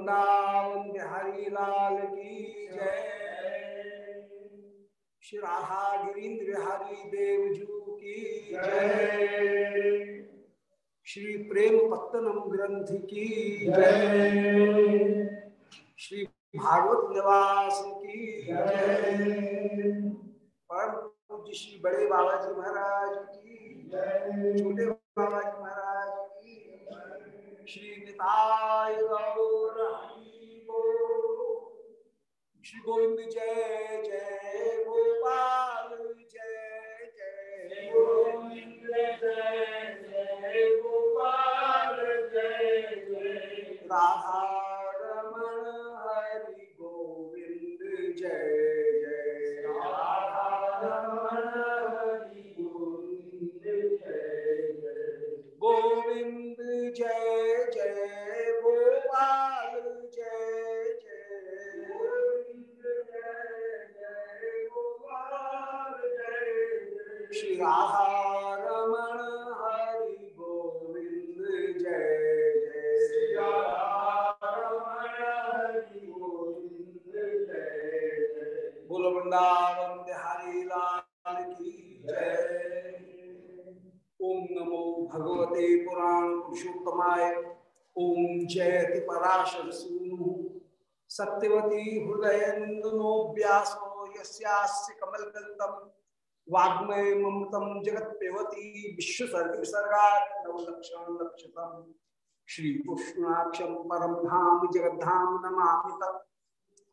वृंदावन बिहारी लाल की जय। श्री राधा गिरीन्द्र बिहारी देवजू की जय श्री प्रेम पत्तनम ग्रंथ की जय। श्री भागवत निवास की जय। परम पूज्य श्री बड़े बाबा जी महाराज की जय। छोटे बाबा जी महाराज गौर श्री गोविंद जय जय गोपाल जय जय गोविंद जय जय गोपाल जय जय राधा रमण हरि गोविंद जय। जय जय गोपाल जय जय। जय जय गोपाल जय जय श्री राधा रमण हरि गोविंद जय जय। श्री राधा रमण हरि गोविंद जय जय। बोलो वृंदावन भगवते पुराण पुरुषोत्तमाय। ओम जयति पराशर सूनु। सत्यवती हृदय नंदनो व्यासो यस्यास्य कमलकल्तम वाग्मय ममतम जगत पेवती विश्वसर्ग विसर्गा नवलक्षण लक्षतम श्री कृष्णाक्षम परम धाम जगद्धाम नमामि तत्।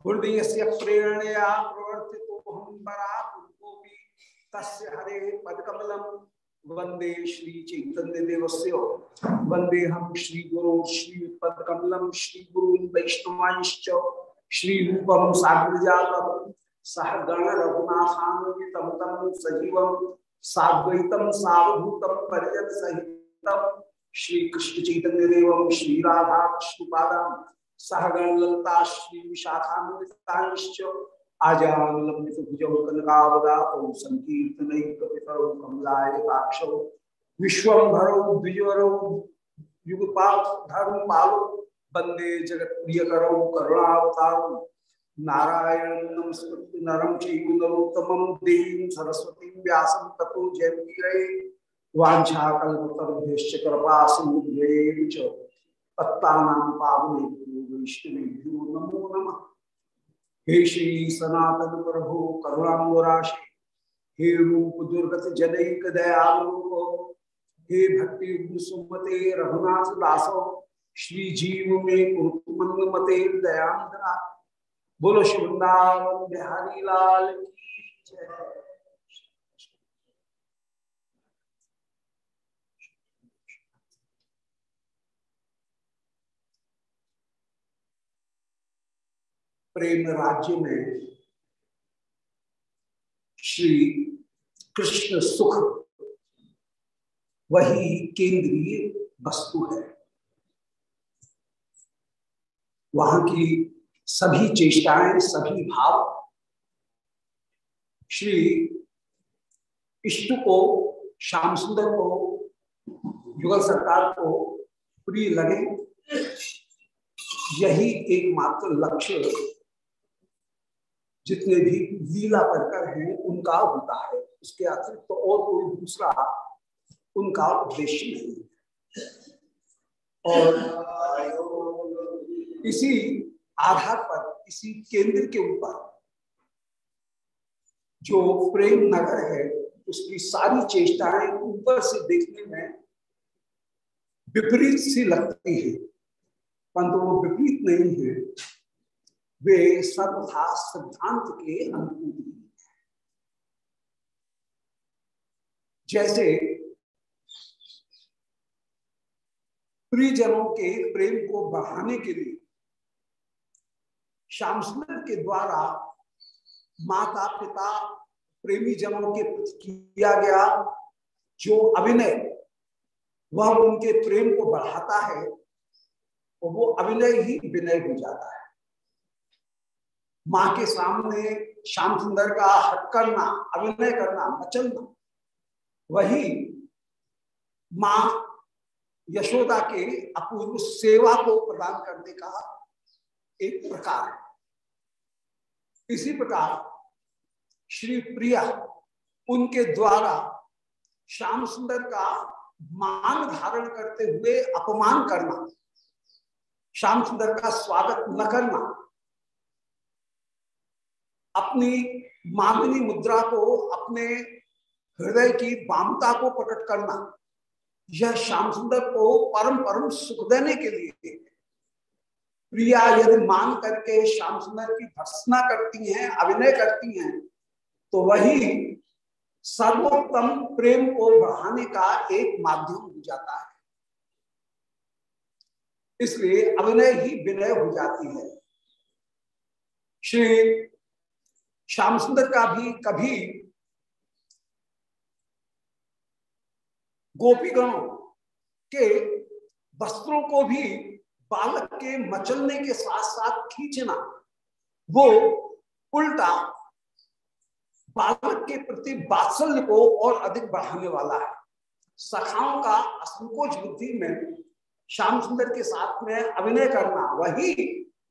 हृदय से प्रेरणया प्रवर्तितो हम बरापुरुषोऽपि तस्य हरे पदकमलम। वंदे श्री चैतन्य देवस्य वंदे हम श्री गुरु श्री पदकमलम श्री गुरु वैष्णवांश्च। श्री रूपम साग्रजातम सह गण रघुनाथान्वितम तम सजीवम साद्वैतम सावभूतम परिजन सहितम श्री कृष्ण चैतन्य देवम श्री राधा कृष्ण पादम सह गण ललता श्री विशाखान्वितांश्च आजानुलंबित भुजौ जगत्प्रियकरौ करुणावतारौ। नारायणं नमस्कृत्य नरं चैव नरोत्तमं देवीं सरस्वतीं व्यासं ततो जयन्तीरे वाञ्छाकल्पतरुभ्यश्च कृपा सिन्धुभ्यैव च। वैष्णवेभ्यो नमो नमः। हे श्री सनातन प्रभु करुणामोराशि हे रूप दुर्गत जनक दयालु हे भक्ति सुमते रघुनाथ दासो, श्री जीव में कुरुमंग मते दयांतरा बोलो श्रृंदावन बिहारी लाल की जय। प्रेम राज्य में श्री कृष्ण सुख वही केंद्रीय वस्तु है। वहाँ की सभी चेष्टाएँ, सभी भाव श्री इष्ट को, श्याम सुंदर को, युगल सरकार को प्रिय लगे। यही एकमात्र लक्ष्य जितने भी लीला करकर हैं, उनका होता है। उसके अतिरिक्त तो और कोई दूसरा उनका उद्देश्य नहीं और इसी आधार पर, इसी केंद्र के ऊपर जो प्रेम नगर है, उसकी सारी चेष्टाएँ ऊपर से देखने में विपरीत सी लगती है। परंतु वो विपरीत नहीं है। वे सर्वथा सिद्धांत के अनुकूल जैसे प्रियजनों के प्रेम को बढ़ाने के लिए श्याम सुंदर के द्वारा माता पिता प्रेमी जनों के किया गया जो अभिनय, वह उनके प्रेम को बढ़ाता है और वो अभिनय ही विनय हो जाता है। माँ के सामने श्याम सुंदर का हट करना, अभिनय करना, मचलना। वही माँ यशोदा के अपूर्व सेवा को प्रदान करने का एक प्रकार है। इसी प्रकार श्री प्रिया उनके द्वारा श्याम सुंदर का मान धारण करते हुए अपमान करना, श्याम सुंदर का स्वागत न करना अपनी मांगनी मुद्रा को, अपने हृदय की वामता को प्रकट करना, यह श्याम सुंदर को परम परम सुख देने के लिए। प्रिया यदि मान करके श्याम सुंदर की भर्सना करती हैं, अभिनय करती हैं तो वही सर्वोत्तम प्रेम को बढ़ाने का एक माध्यम हो जाता है। इसलिए अभिनय ही विनय हो जाती है। श्री श्याम सुंदर का भी कभी गोपीगणों के वस्त्रों को भी बालक के मचलने के साथ साथ खींचना, वो उल्टा बालक के प्रति बात्सल्य को और अधिक बढ़ाने वाला है। सखाओं का असंकोच बुद्धि में श्याम सुंदर के साथ में अभिनय करना, वही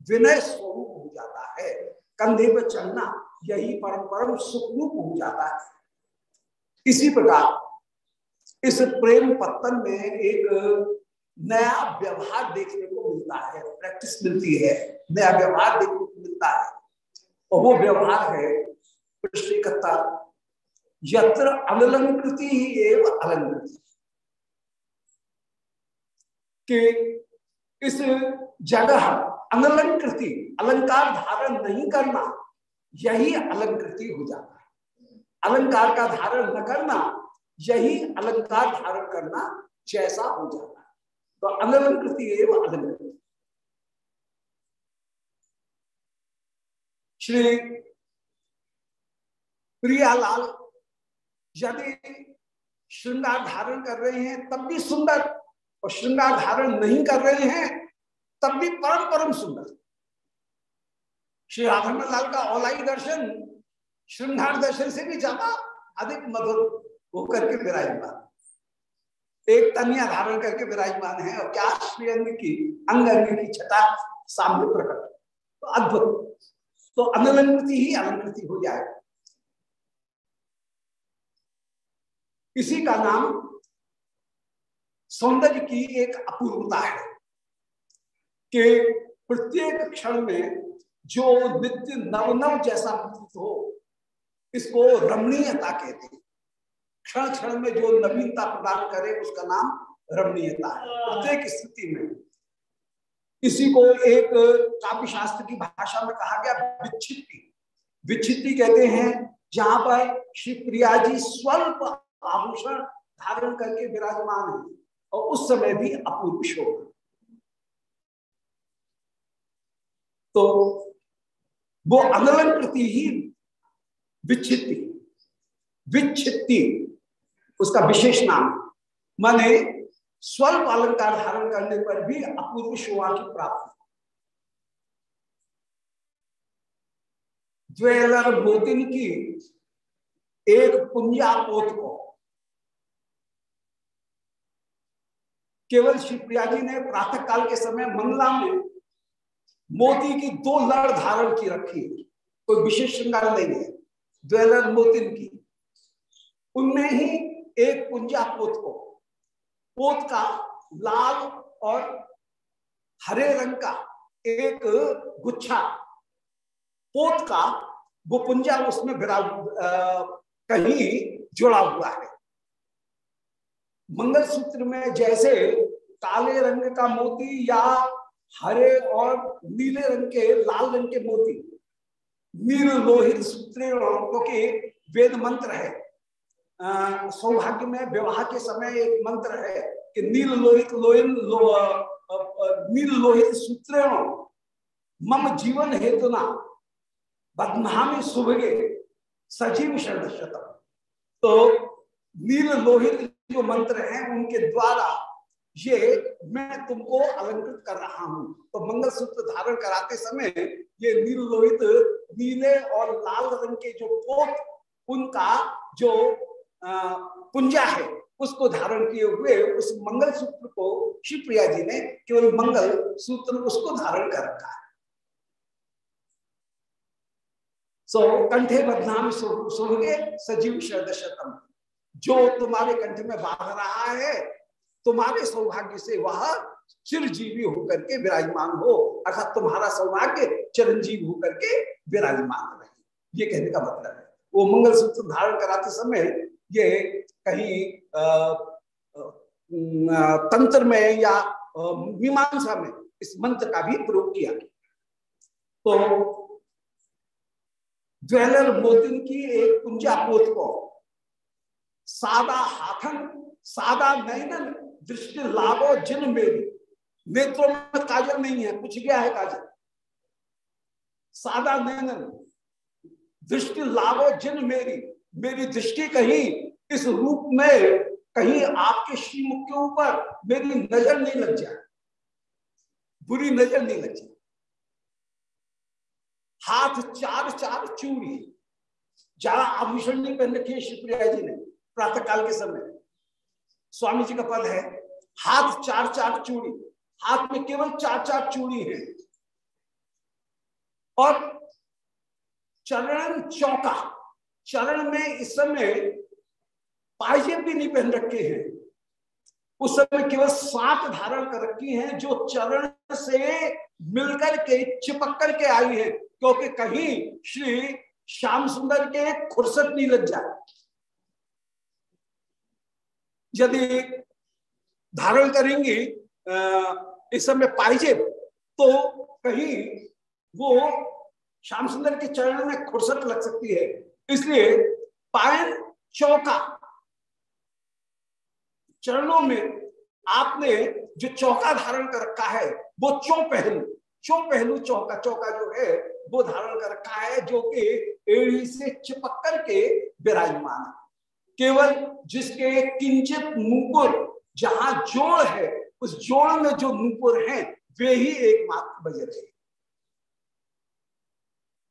विनय स्वरूप हो जाता है। कंधे पर चलना यही परम परम सुखरूप हो जाता है। इसी प्रकार, इस प्रेम पत्तन में एक नया व्यवहार देखने को मिलता है, प्रैक्टिस मिलती है, नया व्यवहार देखने को मिलता है। और वो व्यवहार है पृष्ठिकता यत्र अलंकृति ही एवं अलंकृति। कि इस जगह अनलंकृति अलंकार धारण नहीं करना यही अलंकृति हो जाता है। अलंकार का धारण न करना, यही अलंकार धारण करना जैसा हो जाता है। तो अनलंकृति एवं अलंकृति श्री प्रियालाल, यदि श्रृंगार धारण कर रहे हैं, तब भी सुंदर, और श्रृंगार धारण नहीं कर रहे हैं, तब भी परम परम सुंदर। श्री राधारण लाल का औलाई दर्शन, श्रृंगार दर्शन से भी ज़्यादा अधिक मधुर होकर के विराजमान। एक तनिया धारण करके विराजमान है और क्या श्री अंग की, अंग अंग की छटा सामने प्रकट। तो अद्भुत। तो अनलंकृति ही अलंकृति हो जाए इसी का नाम सौंदर्य की एक अपूर्वता है कि प्रत्येक क्षण में जो नित्य नव नव जैसा प्रतीत हो, इसको रमणीयता कहते हैं। क्षण क्षण में जो नवीनता प्रदान करे, उसका नाम रमणीयता है, प्रत्येक स्थिति में। इसी को एक काव्य शास्त्र की भाषा में कहा गया विच्छित्ति। विच्छित्ति कहते हैं, जहाँ पर श्री प्रिया जी स्वल्प आभूषण धारण करके विराजमान है, और उस समय भी अपूर्व शोभा। तो वो अनलंकृति ही विच्छित्ति विच्छित्ति, उसका विशेष नाम। माने स्वल्प अलंकार धारण करने पर भी अपूर्व शोभा की प्राप्ति। ज्वेलर मोतिन की एक पुंजा पोत को केवल शिवप्रिया जी ने प्रातः काल के समय मंगला में मोती की दो लड़ धारण की रखी है। कोई विशेष श्रृंगार नहीं है। द्वेलर मोतिन की। उनमें ही एक पुंजा पोत को। पोत का लाल और हरे रंग का एक गुच्छा। पोत का वो पुंजा उसमें कहीं जुड़ा हुआ है। मंगल सूत्र में जैसे काले रंग का मोती या हरे और नीले रंग के लाल रंग के मोती। नील लोहित सूत्र क्योंकि वेद मंत्र है। सौभाग्य में विवाह के समय एक मंत्र है कि नील लोहित लोहिन लो, नील लोहित सूत्र मम जीवन हेतुना बदनामी सुभगे सजीव शरण तो नील लोहित जो मंत्र हैं उनके द्वारा ये मैं तुमको अलंकृत कर रहा हूँ। तो मंगल सूत्र धारण कराते समय ये नील लोहित नीले और लाल रंग के जो पोत उनका जो पुंजा है उसको धारण किए हुए उस मंगल सूत्र को शिवप्रिया जी ने केवल मंगल सूत्र उसको धारण कर रखा है। सो so, कंठे बदनाम सुनगे सजीव शतम जो तुम्हारे कंठ में बाँध रहा है तुम्हारे सौभाग्य से वह चिरजीवी होकर के विराजमान हो। अर्थात तुम्हारा सौभाग्य चिरंजीव होकर के विराजमान रहे। ये कहने का मतलब है। वो मंगल सूत्र धारण कराते समय ये कहीं तंत्र में या मीमांसा में इस मंत्र का भी प्रयोग किया। तो ज्वेलर मोतिन की एक कुंजा पोत को सादा हाथन, सादा नयनन दृष्टि लाभो जिन मेरी नेत्रों में काजल नहीं है, कुछ गया है काजल? सादा नयनन दृष्टि लाभो जिन मेरी मेरी दृष्टि कहीं इस रूप में, कहीं आपके श्रीमुख के ऊपर मेरी नज़र नहीं लग जाए। बुरी नज़र नहीं लग जाए। हाथ चार चार चूड़ी। ज़्यादा आभूषण नहीं पहन रखी है शिवप्रिया जी ने प्रातः काल के समय। स्वामी जी का पद है हाथ चार चार चूड़ी, हाथ में केवल चार चार चूड़ी है। और चरण चौका, चरण में इस समय पाइजेब भी नहीं पहन रखे हैं। उस समय केवल सात धारण कर रखी हैं जो चरण से मिलकर के चिपक कर के आई है, क्योंकि कहीं श्री श्याम सुंदर के खुरसत नहीं लग जाए। यदि धारण करेंगे इस समय पाइजे तो कहीं वो श्याम सुंदर के चरण में खुरसत लग सकती है। इसलिए पायन चौका चरणों में आपने जो चौका धारण कर रखा है, वो चौ पहलू चौ पहलू चौका चौका जो है, वो धारण कर रखा है जो कि एड़ी से चिपक करके विराजमान केवल जिसके किंचित नूपुर जहाँ जोड़ है, उस जोड़ में जो नूपुर हैं, वे ही एकमात्र बज रहे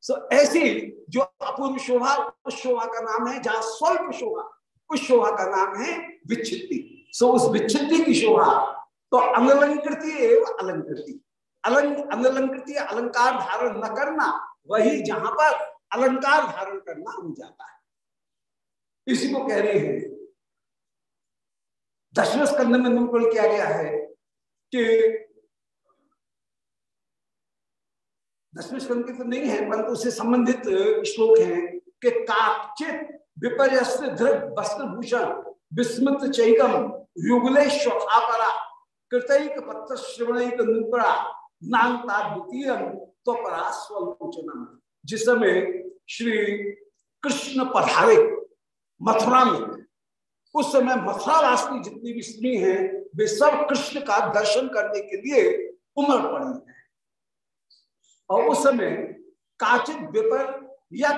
सो ऐसी जो अपूर्व शोभा, उस शोभा का नाम है, जहाँ स्वल्प शोभा, उस शोभा का नाम है विच्छित्ति सो उस विच्छित्ति की शोभा तो अनलंकृति एवं अलंकृति। अलंक अनलंकृति अलंकार धारण न करना, वही जहाँ पर अलंकार धारण करना हो जाता है। इसी को कह रहे हैं दशम स्कंद में निरूपण किया गया है कि दसवें स्कंद की तो नहीं है, परंतु उससे संबंधित श्लोक है कि काचित विपर्यस्त ध्रुव वस्त्र भूषण विस्मृत चैकम युगले श्वखापरा कृतक पत्र श्रवणिक नूपरा नांगता द्वितीय तो परा जिस समय श्री कृष्ण पधारे, मथुरा में उस समय मथुरा राष्ट्रीय जितनी भी स्त्री हैं, वे सब कृष्ण का दर्शन करने के लिए उमर पड़ी है। और उस समय काचित विपर या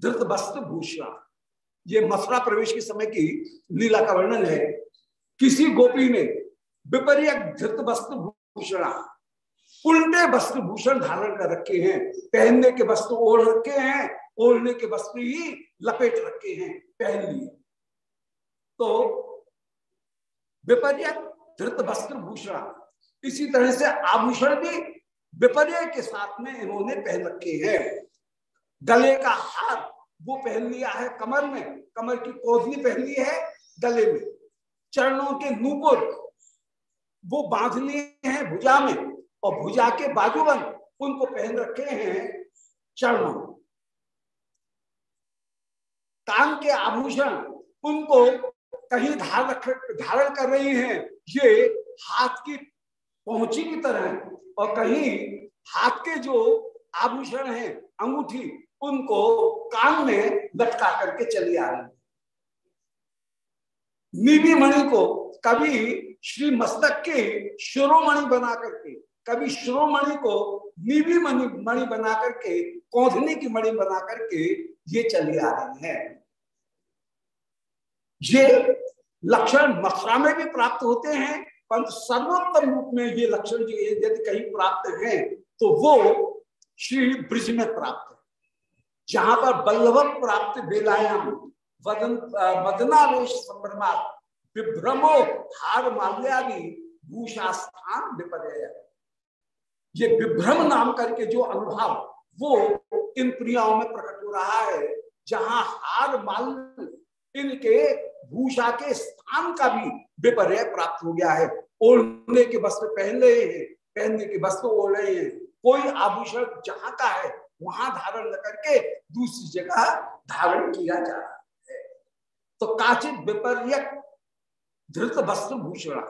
धृत वस्त्र भूषण ये मथुरा प्रवेश के समय की लीला का वर्णन है। किसी गोपी ने विपर्य धृत वस्त्र भूषण, उल्टे वस्त्र भूषण धारण कर रखे हैं। पहनने के वस्त्र ओढ़ रखे हैं, ओढ़ने के वस्त्र ही लपेट रखे हैं, पहन लिए। तो विपर्य धृत वस्त्र भूषण। इसी तरह से आभूषण भी विपर्य के साथ में इन्होंने पहन रखे हैं। गले का हार वो पहन लिया है कमर में। कमर की कोधनी पहन ली है गले में। चरणों के नूपुर वो बाँध लिए हैं भुजा में और भुजा के बाजूबंद उनको पहन रखे हैं चरणों। कान के आभूषण उनको कहीं धार धारण कर रही हैं, ये हाथ की पहुँची की तरह और कहीं हाथ के जो आभूषण हैं, अंगूठी, उनको कान में लटका करके चली आ रही निधि मणि को कभी श्री मस्तक के शिरोमणि बना करके, कभी शिरोमणि को निधि मणि मणि बना करके, कौधनी की मणि बना करके ये चली आ रही है। ये लक्षण मथुरा में भी प्राप्त होते हैं, परंतु सर्वोत्तम रूप में ये लक्षण जो यदि कहीं प्राप्त हैं तो वो श्री ब्रिज में प्राप्त है। जहाँ पर बल्लभ प्राप्त बेलायाम, वदन मदनावेश संभ्रमा विभ्रमो हार माल्यादि भूषा स्थान विपर्य ये विभ्रम नाम करके जो अनुभव, वो इन प्रियाओं में प्रकट हो रहा है, जहाँ हार माल इनके भूषा के स्थान का भी विपर्य प्राप्त हो गया है। ओढ़ने के वस्त्र पहन रहे हैं, पहनने के वस्त्र ओढ़ रहे हैं। कोई आभूषण जहाँ का है, वहाँ धारण न करके दूसरी जगह धारण किया जा रहा है। तो काचित विपर्य धृत वस्त्र भूषण।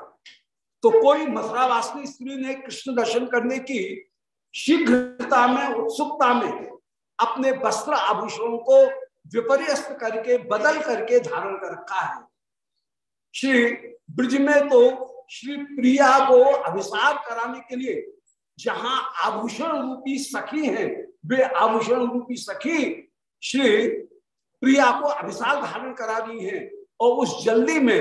तो कोई मथुरावासी स्त्री ने कृष्ण दर्शन करने की शीघ्रता में, उत्सुकता में अपने वस्त्र आभूषणों को विपर्यस्त करके, बदल करके धारण कर रखा है। श्री ब्रज में तो श्री प्रिया को अभिसार कराने के लिए जहाँ आभूषण रूपी सखी हैं, वे आभूषण रूपी सखी श्री प्रिया को अभिसार धारण करा दी है और उस जल्दी में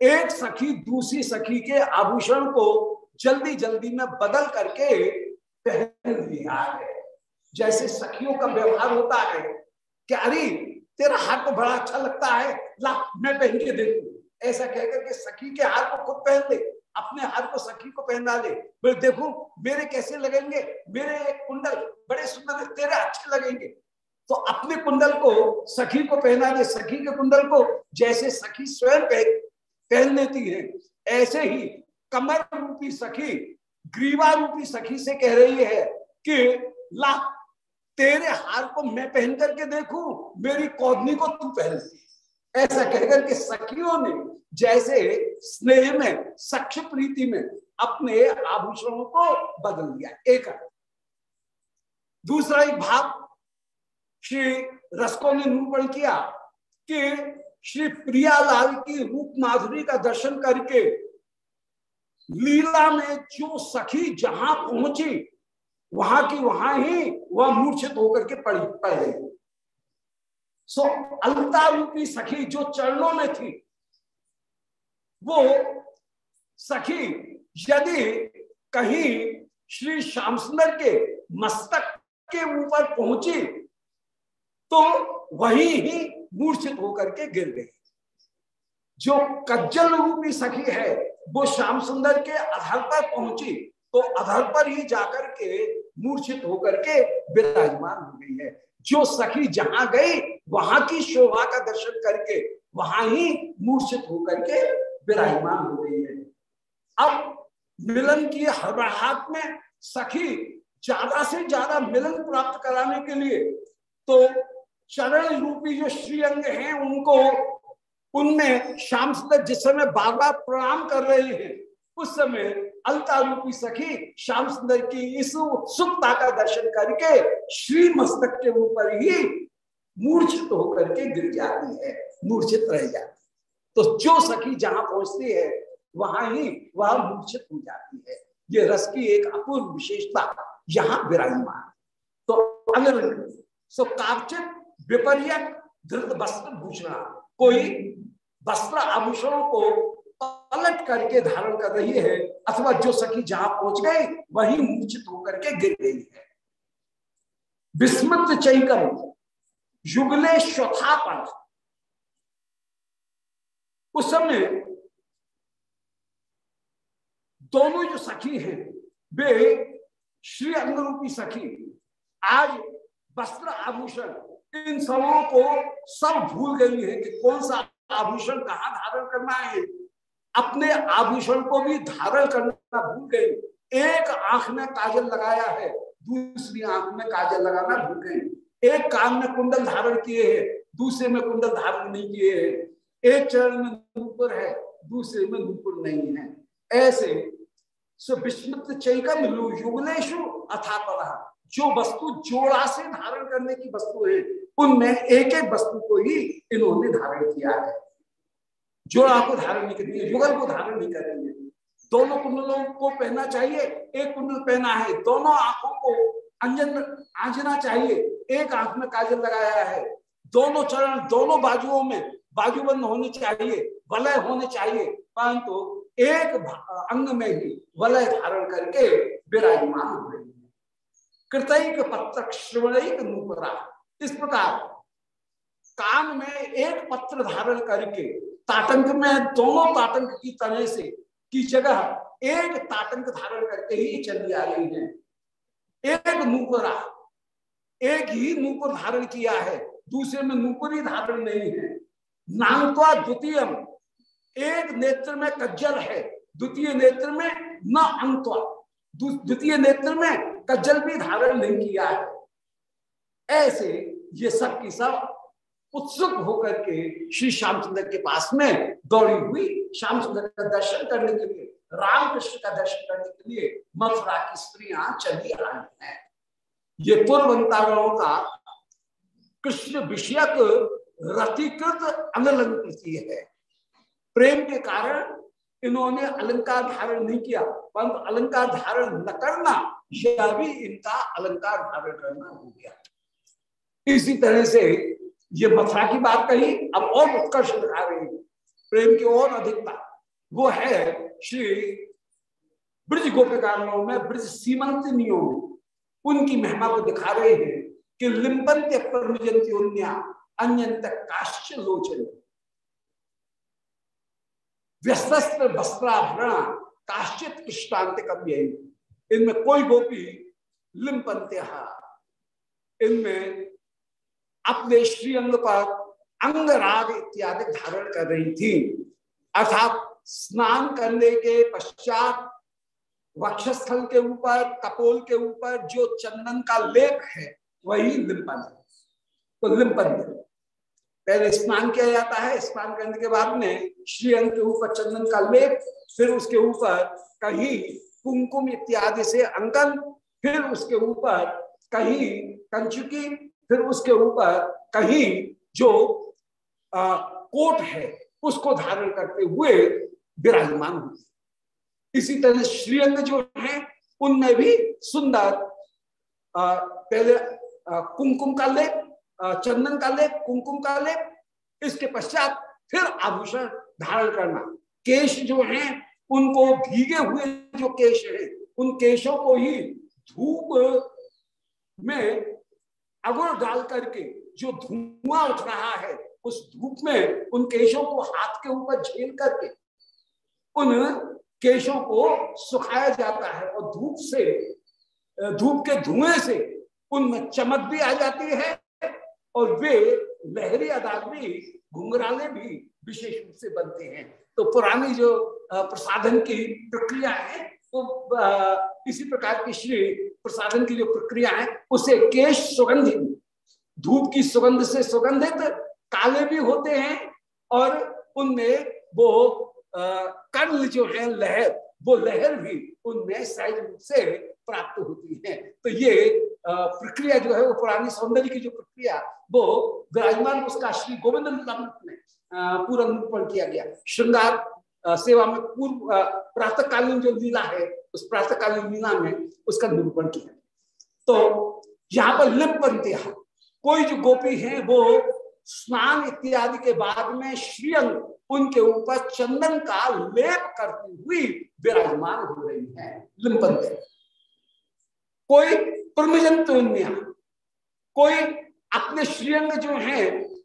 एक सखी दूसरी सखी के आभूषण को जल्दी जल्दी में बदल करके पहन लिया है। जैसे सखियों का व्यवहार होता है कि अरे, तेरा हाथ तो बड़ा अच्छा लगता है। ला, मैं पहन के देखू। ऐसा कहकर के सखी के हाथ को खुद पहन ले, अपने हाथ को सखी को पहना ले। बोले, देखो, मेरे कैसे लगेंगे? मेरे एक कुंडल बड़े सुंदर तेरे अच्छे लगेंगे। तो अपने कुंडल को, सखी को पहना दे सखी के कुंडल को जैसे सखी स्वयं पहन लेती है, ऐसे ही कमर रूपी सखी, ग्रीवा रूपी सखी से कह रही है कि, ला तेरे हार को मैं पहन करके देखूँ, मेरी कौदनी को तू पहन ऐसा कहकर के सखियों ने जैसे स्नेह में सक्ष प्रीति में अपने आभूषणों को बदल दिया। एक दूसरा एक भाव, श्री रसको ने निरूपण किया कि श्री प्रियालाल की रूप माधुरी का दर्शन करके लीला में जो सखी जहाँ पहुँची वहाँ की वहाँ ही वह मूर्छित होकर के पड़ी, पड़ सो अलता रूपी सखी जो चरणों में थी, वो सखी यदि कहीं श्री श्याम सुंदर के मस्तक के ऊपर पहुँची तो वही ही मूर्छित होकर के गिर गई। जो कज्जल रूपी सखी है, वो श्याम सुंदर के आधार पर पहुँची तो अधर पर ही जाकर के मूर्छित होकर के विराजमान हो गई है। जो सखी जहाँ गई, वहाँ की शोभा का दर्शन करके वहाँ ही मूर्छित होकर के विराजमान हो गई है। अब मिलन की हड़बड़ाहट में सखी ज़्यादा से ज़्यादा मिलन प्राप्त कराने के लिए तो चरण रूपी जो श्रीअंग हैं, उनको उनमें श्याम सुंदर जिस समय बार बार प्रणाम कर रहे हैं, उस समय अलता रूपी सखी, श्याम सुंदर की इस उत्सुकता का दर्शन करके श्री मस्तक के ऊपर ही मूर्छित होकर के गिर जाती है, मूर्छित रह जाती तो जो सखी जहाँ पहुँचती है, वहाँ ही वह मूर्छित हो जाती है। ये रस की एक अपूर्व विशेषता यहाँ विराजमान तो अगर सो काचित विपर्य धृत वस्त्र भूषण कोई वस्त्र आभूषणों को पलट करके धारण कर रही है, अथवा जो सखी जहाँ पहुँच गई, वही मूर्छित होकर के गिर गई है। विस्मृत चैकर युगले पर उस समय दोनों जो सखी हैं, वे श्री अंगरूपी सखी, आज वस्त्र आभूषण, इन सबों को सब भूल गई है कि कौन सा आभूषण कहाँ धारण करना है। अपने आभूषण को भी धारण करना भूल गए। एक आँख में काजल लगाया है, दूसरी आँख में काजल लगाना भूल गए। एक कान में कुंडल धारण किए हैं, दूसरे में कुंडल धारण नहीं किए हैं। एक चरण में नूपुर है, दूसरे में नूपुर नहीं है। ऐसे विस्मृत चैकम युगलेशु जो वस्तु जोड़ा से धारण करने की वस्तु है, उनमें एक एक वस्तु को ही इन्होंने धारण किया है। जोड़ा को धारण नहीं करेंगे युगल को धारण नहीं करेंगे दोनों कुंडलों को पहनना चाहिए, एक कुंडल पहना है, दोनों आँखों को अंजन आंजना चाहिए, एक आँख में काजल लगाया है। दोनों चरण, दोनों बाजुओं में बाजूबंद होने चाहिए, वलय होने चाहिए, परंतु तो एक अंग में ही वलय धारण करके विराजमान हो रही पत्र श्रवणिक नूपरा। इस प्रकार कान में एक पत्र धारण करके ताटंक में, दोनों ताटंक की तरह से, की जगह एक ताटंक धारण करके ही चली आ रही है। एक नूपरा एक ही नूपुर धारण किया है, दूसरे में नूपुर धारण नहीं है। नांगवा द्वितीय। एक नेत्र में कज्जल है, द्वितीय नेत्र में न अंतवा द्वितीय नेत्र में कज्जल भी धारण नहीं किया है। ऐसे ये सब की सब उत्सुक होकर के श्री श्यामचंद्र के पास में दौड़ी हुई श्यामचंद्र का दर्शन करने के लिए, रामकृष्ण का दर्शन करने के लिए मथुरा की स्त्रियाँ चली आई हैं। ये पूर्वंतागणों का कृष्ण विषयक रतिकृत अनलंकृति है। प्रेम के कारण इन्होंने अलंकार धारण नहीं किया, परंतु अलंकार धारण न करना, यह भी इनका अलंकार धारण करना हो गया। इसी तरह से ये मथुरा की बात कही, अब और उत्कर्ष दिखा रही प्रेम की और अधिकता। वो है श्री ब्रज गोपिकाओं में ब्रज सीमंतनियों। में उनकी महिमा को दिखा रहे हैं कि लिम्बंत्य परमजंती अन्यंत काश्च लोचन। व्यस्त्र वस्त्राभरण, काश्चित कृष्णांत कव्य इनमें कोई गोपी लिम्पंत्य इनमें अपने श्रीअंग पर अंग राग इत्यादि धारण कर रही थी। अर्थात स्नान करने के पश्चात वक्षस्थल के ऊपर कपोल के ऊपर जो चंदन का लेप है, वही लिम्पन है। तो लिम्पन पहले स्नान किया जाता है, स्नान करने के बाद में श्रीअंग के ऊपर चंदन का लेप, फिर उसके ऊपर कहीं कुमकुम इत्यादि से अंकन, फिर उसके ऊपर कहीं कंचुकी फिर उसके ऊपर कहीं जो आ, कोट है उसको धारण करते हुए विराजमान हुए इसी तरह श्रीअंग जो है उनमें भी सुंदर पहले कुमकुम का लेप चंदन का लेप कुमकुम का लेप इसके पश्चात फिर आभूषण धारण करना। केश जो है उनको भीगे हुए जो केश है उन केशों को ही धूप में अगुर डाल करके जो धुआँ उठ रहा है, उस धूप में उन केशों को हाथ के ऊपर झेल करके उन केशों को सुखाया जाता है और धूप से, धूप के धुएँ से उनमें चमक भी आ जाती है और वे लहरी अदाग भी घुंघराले भी विशेष रूप से बनते हैं। तो पुरानी जो प्रसाधन की प्रक्रिया है तो इसी प्रकार की श्री प्रसाधन की जो प्रक्रिया है, उसे केश सुगंधित धूप की सुगंध से सुगंधित काले भी होते हैं और उनमें वो कर्ण जो है, लहर, वो लहर भी उनमें सहज रूप से प्राप्त होती है। तो ये प्रक्रिया जो है, वो पुरानी सौंदर्य की जो प्रक्रिया, वो विराजमान उसका श्री गोविंद में पूरा निरूपण किया गया। श्रृंगार सेवा में पूर्व प्रातःकालीन जो लीला है, उस प्रातःकालीन लीला में उसका निरूपण किया तो यहाँ पर लिप बनते हैं कोई जो गोपी है, वो स्नान इत्यादि के बाद में श्रीअंग, उनके ऊपर चंदन का लेप करती हुई विराजमान हो रही है लिम्पंत कोई प्रमजन कोई अपने श्रीअंग जो है,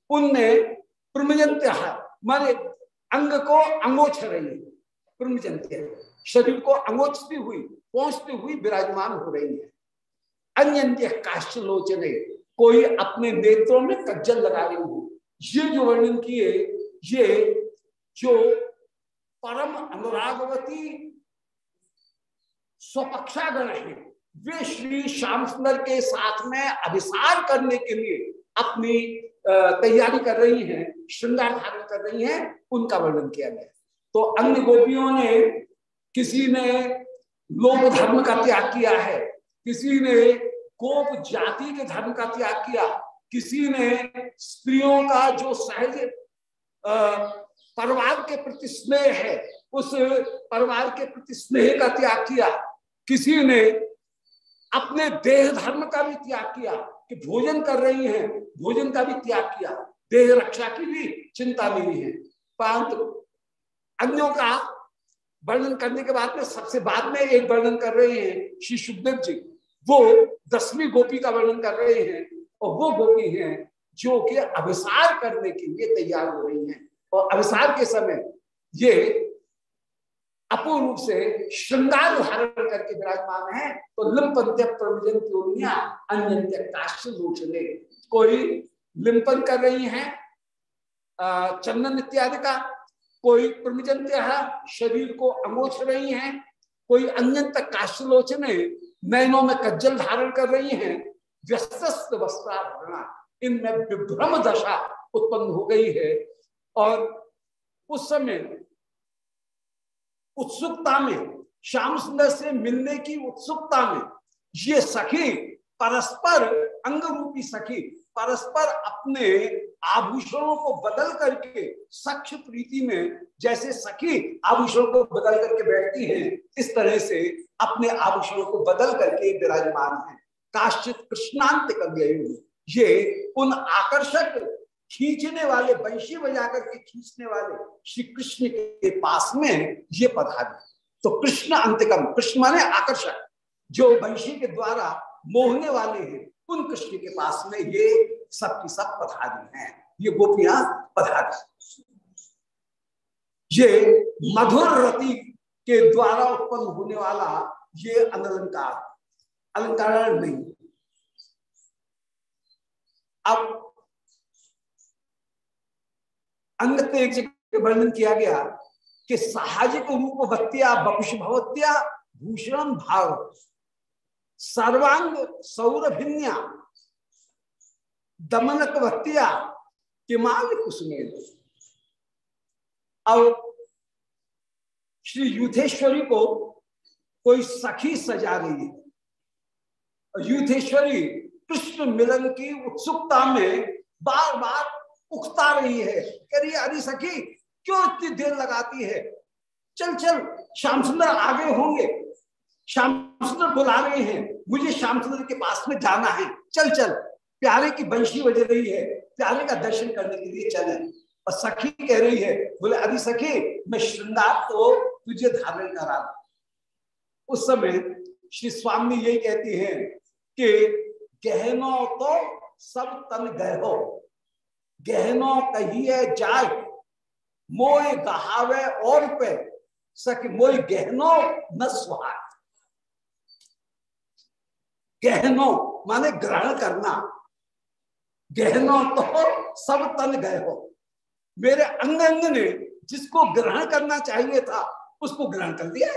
उनमें प्रमजंत मारे अंग को अंगोच रही है। प्रमजंत शरीर को अंगोचती हुई, पहुँचती हुई विराजमान हो रही है। अन्य काश्चलोचने कोई अपने नेत्रों में कज्जल लगा रही हो। ये जो वर्णन किए, ये जो परम अनुरागवती स्वपक्षागण है, वे श्री श्याम सुंदर के साथ में अभिसार करने के लिए अपनी तैयारी कर रही हैं, श्रृंगार धारण कर रही हैं, उनका वर्णन किया गया। तो अन्य गोपियों ने किसी ने लोक धर्म का त्याग किया है, किसी ने गोप जाति के धर्म का त्याग किया, किसी ने स्त्रियों का जो सहज परिवार के प्रति स्नेह है, उस परिवार के प्रति स्नेह का त्याग किया, किसी ने अपने देह धर्म का भी त्याग किया कि भोजन कर रही हैं, भोजन का भी त्याग किया, देह रक्षा की भी चिंता नहीं है। परंतु अन्यों का वर्णन करने के बाद में, सबसे बाद में एक वर्णन कर रहे हैं श्री सुखदेव जी। वो दसवीं गोपी का वर्णन कर रहे हैं और वो गोपी हैं जो कि अभिसार करने के लिए तैयार हो रही हैं। और अभिसार के समय ये अपूर्ण रूप से श्रृंगार धारण करके विराजमान है तो लिम्पंत्य प्रविजन क्योनिया अन्य काश्य लोचने कोई लिम्पन कर रही हैं चंदन इत्यादि का, कोई प्रमिजन शरीर को अंगोछ रही हैं, कोई अन्यंत काश्यलोचने नयनों में कज्जल धारण कर रही हैं व्यस्त वस्त्राभरणा इनमें विभ्रम दशा उत्पन्न हो गई है। और उस समय उत्सुकता में, श्याम सुंदर से मिलने की उत्सुकता में, ये सखी परस्पर अंग रूपी सखी, परस्पर अपने आभूषणों को बदल करके सक्ष प्रीति में, जैसे सखी आभूषणों को बदल करके बैठती हैं, इस तरह से अपने आभूषणों को बदल करके विराजमान है। काश्चित कृष्णांत कव्य ये, उन आकर्षक खींचने वाले, बंशी बजा करके खींचने वाले श्री कृष्ण के पास में ये पधारी। तो कृष्ण अंतिकम, कृष्ण माने आकर्षक जो बंशी के द्वारा मोहने वाले हैं, उन कृष्ण के पास में ये सब की सब पधारी हैं, ये गोपियाँ पधारी ये मधुर रति के द्वारा उत्पन्न होने वाला ये अनलंकार अलंकार नहीं। अब अंग जगह वर्णन किया गया कि साहजिक रूप बत्तिया बपुष भवत्या, भूषण भाव। सर्वांग सौरभिन्या, दमनक भत्तिया किमाल कुसुमेल अब श्री युथेश्वरी को कोई सखी सजा रही है। युथेश्वरी कृष्ण मिलन की उत्सुकता में बार बार उकता रही है। कह रही अरे सखी, क्यों इतनी देर लगाती है? चल चल, श्याम सुंदर आगे होंगे। श्याम सुंदर बुला रहे हैं। मुझे श्याम सुंदर के पास में जाना है। चल चल, प्यारे की बंशी बज रही है। प्यारे का दर्शन करने के लिए चले। और सखी कह रही है, बोले, अरे सखी, मैं श्रृंगार तो तुझे धारण करा उस समय श्री स्वामी यही कहती हैं कि गहनो तो सब तन गहो गहनो कहिए जाय मोय गहावे और पे सक मोय गहनो न सुहाय गहनो, माने ग्रहण करना। गहनो तो सब तन गए हो। मेरे अंग अंग ने जिसको ग्रहण करना चाहिए था, उसको ग्रहण कर दिया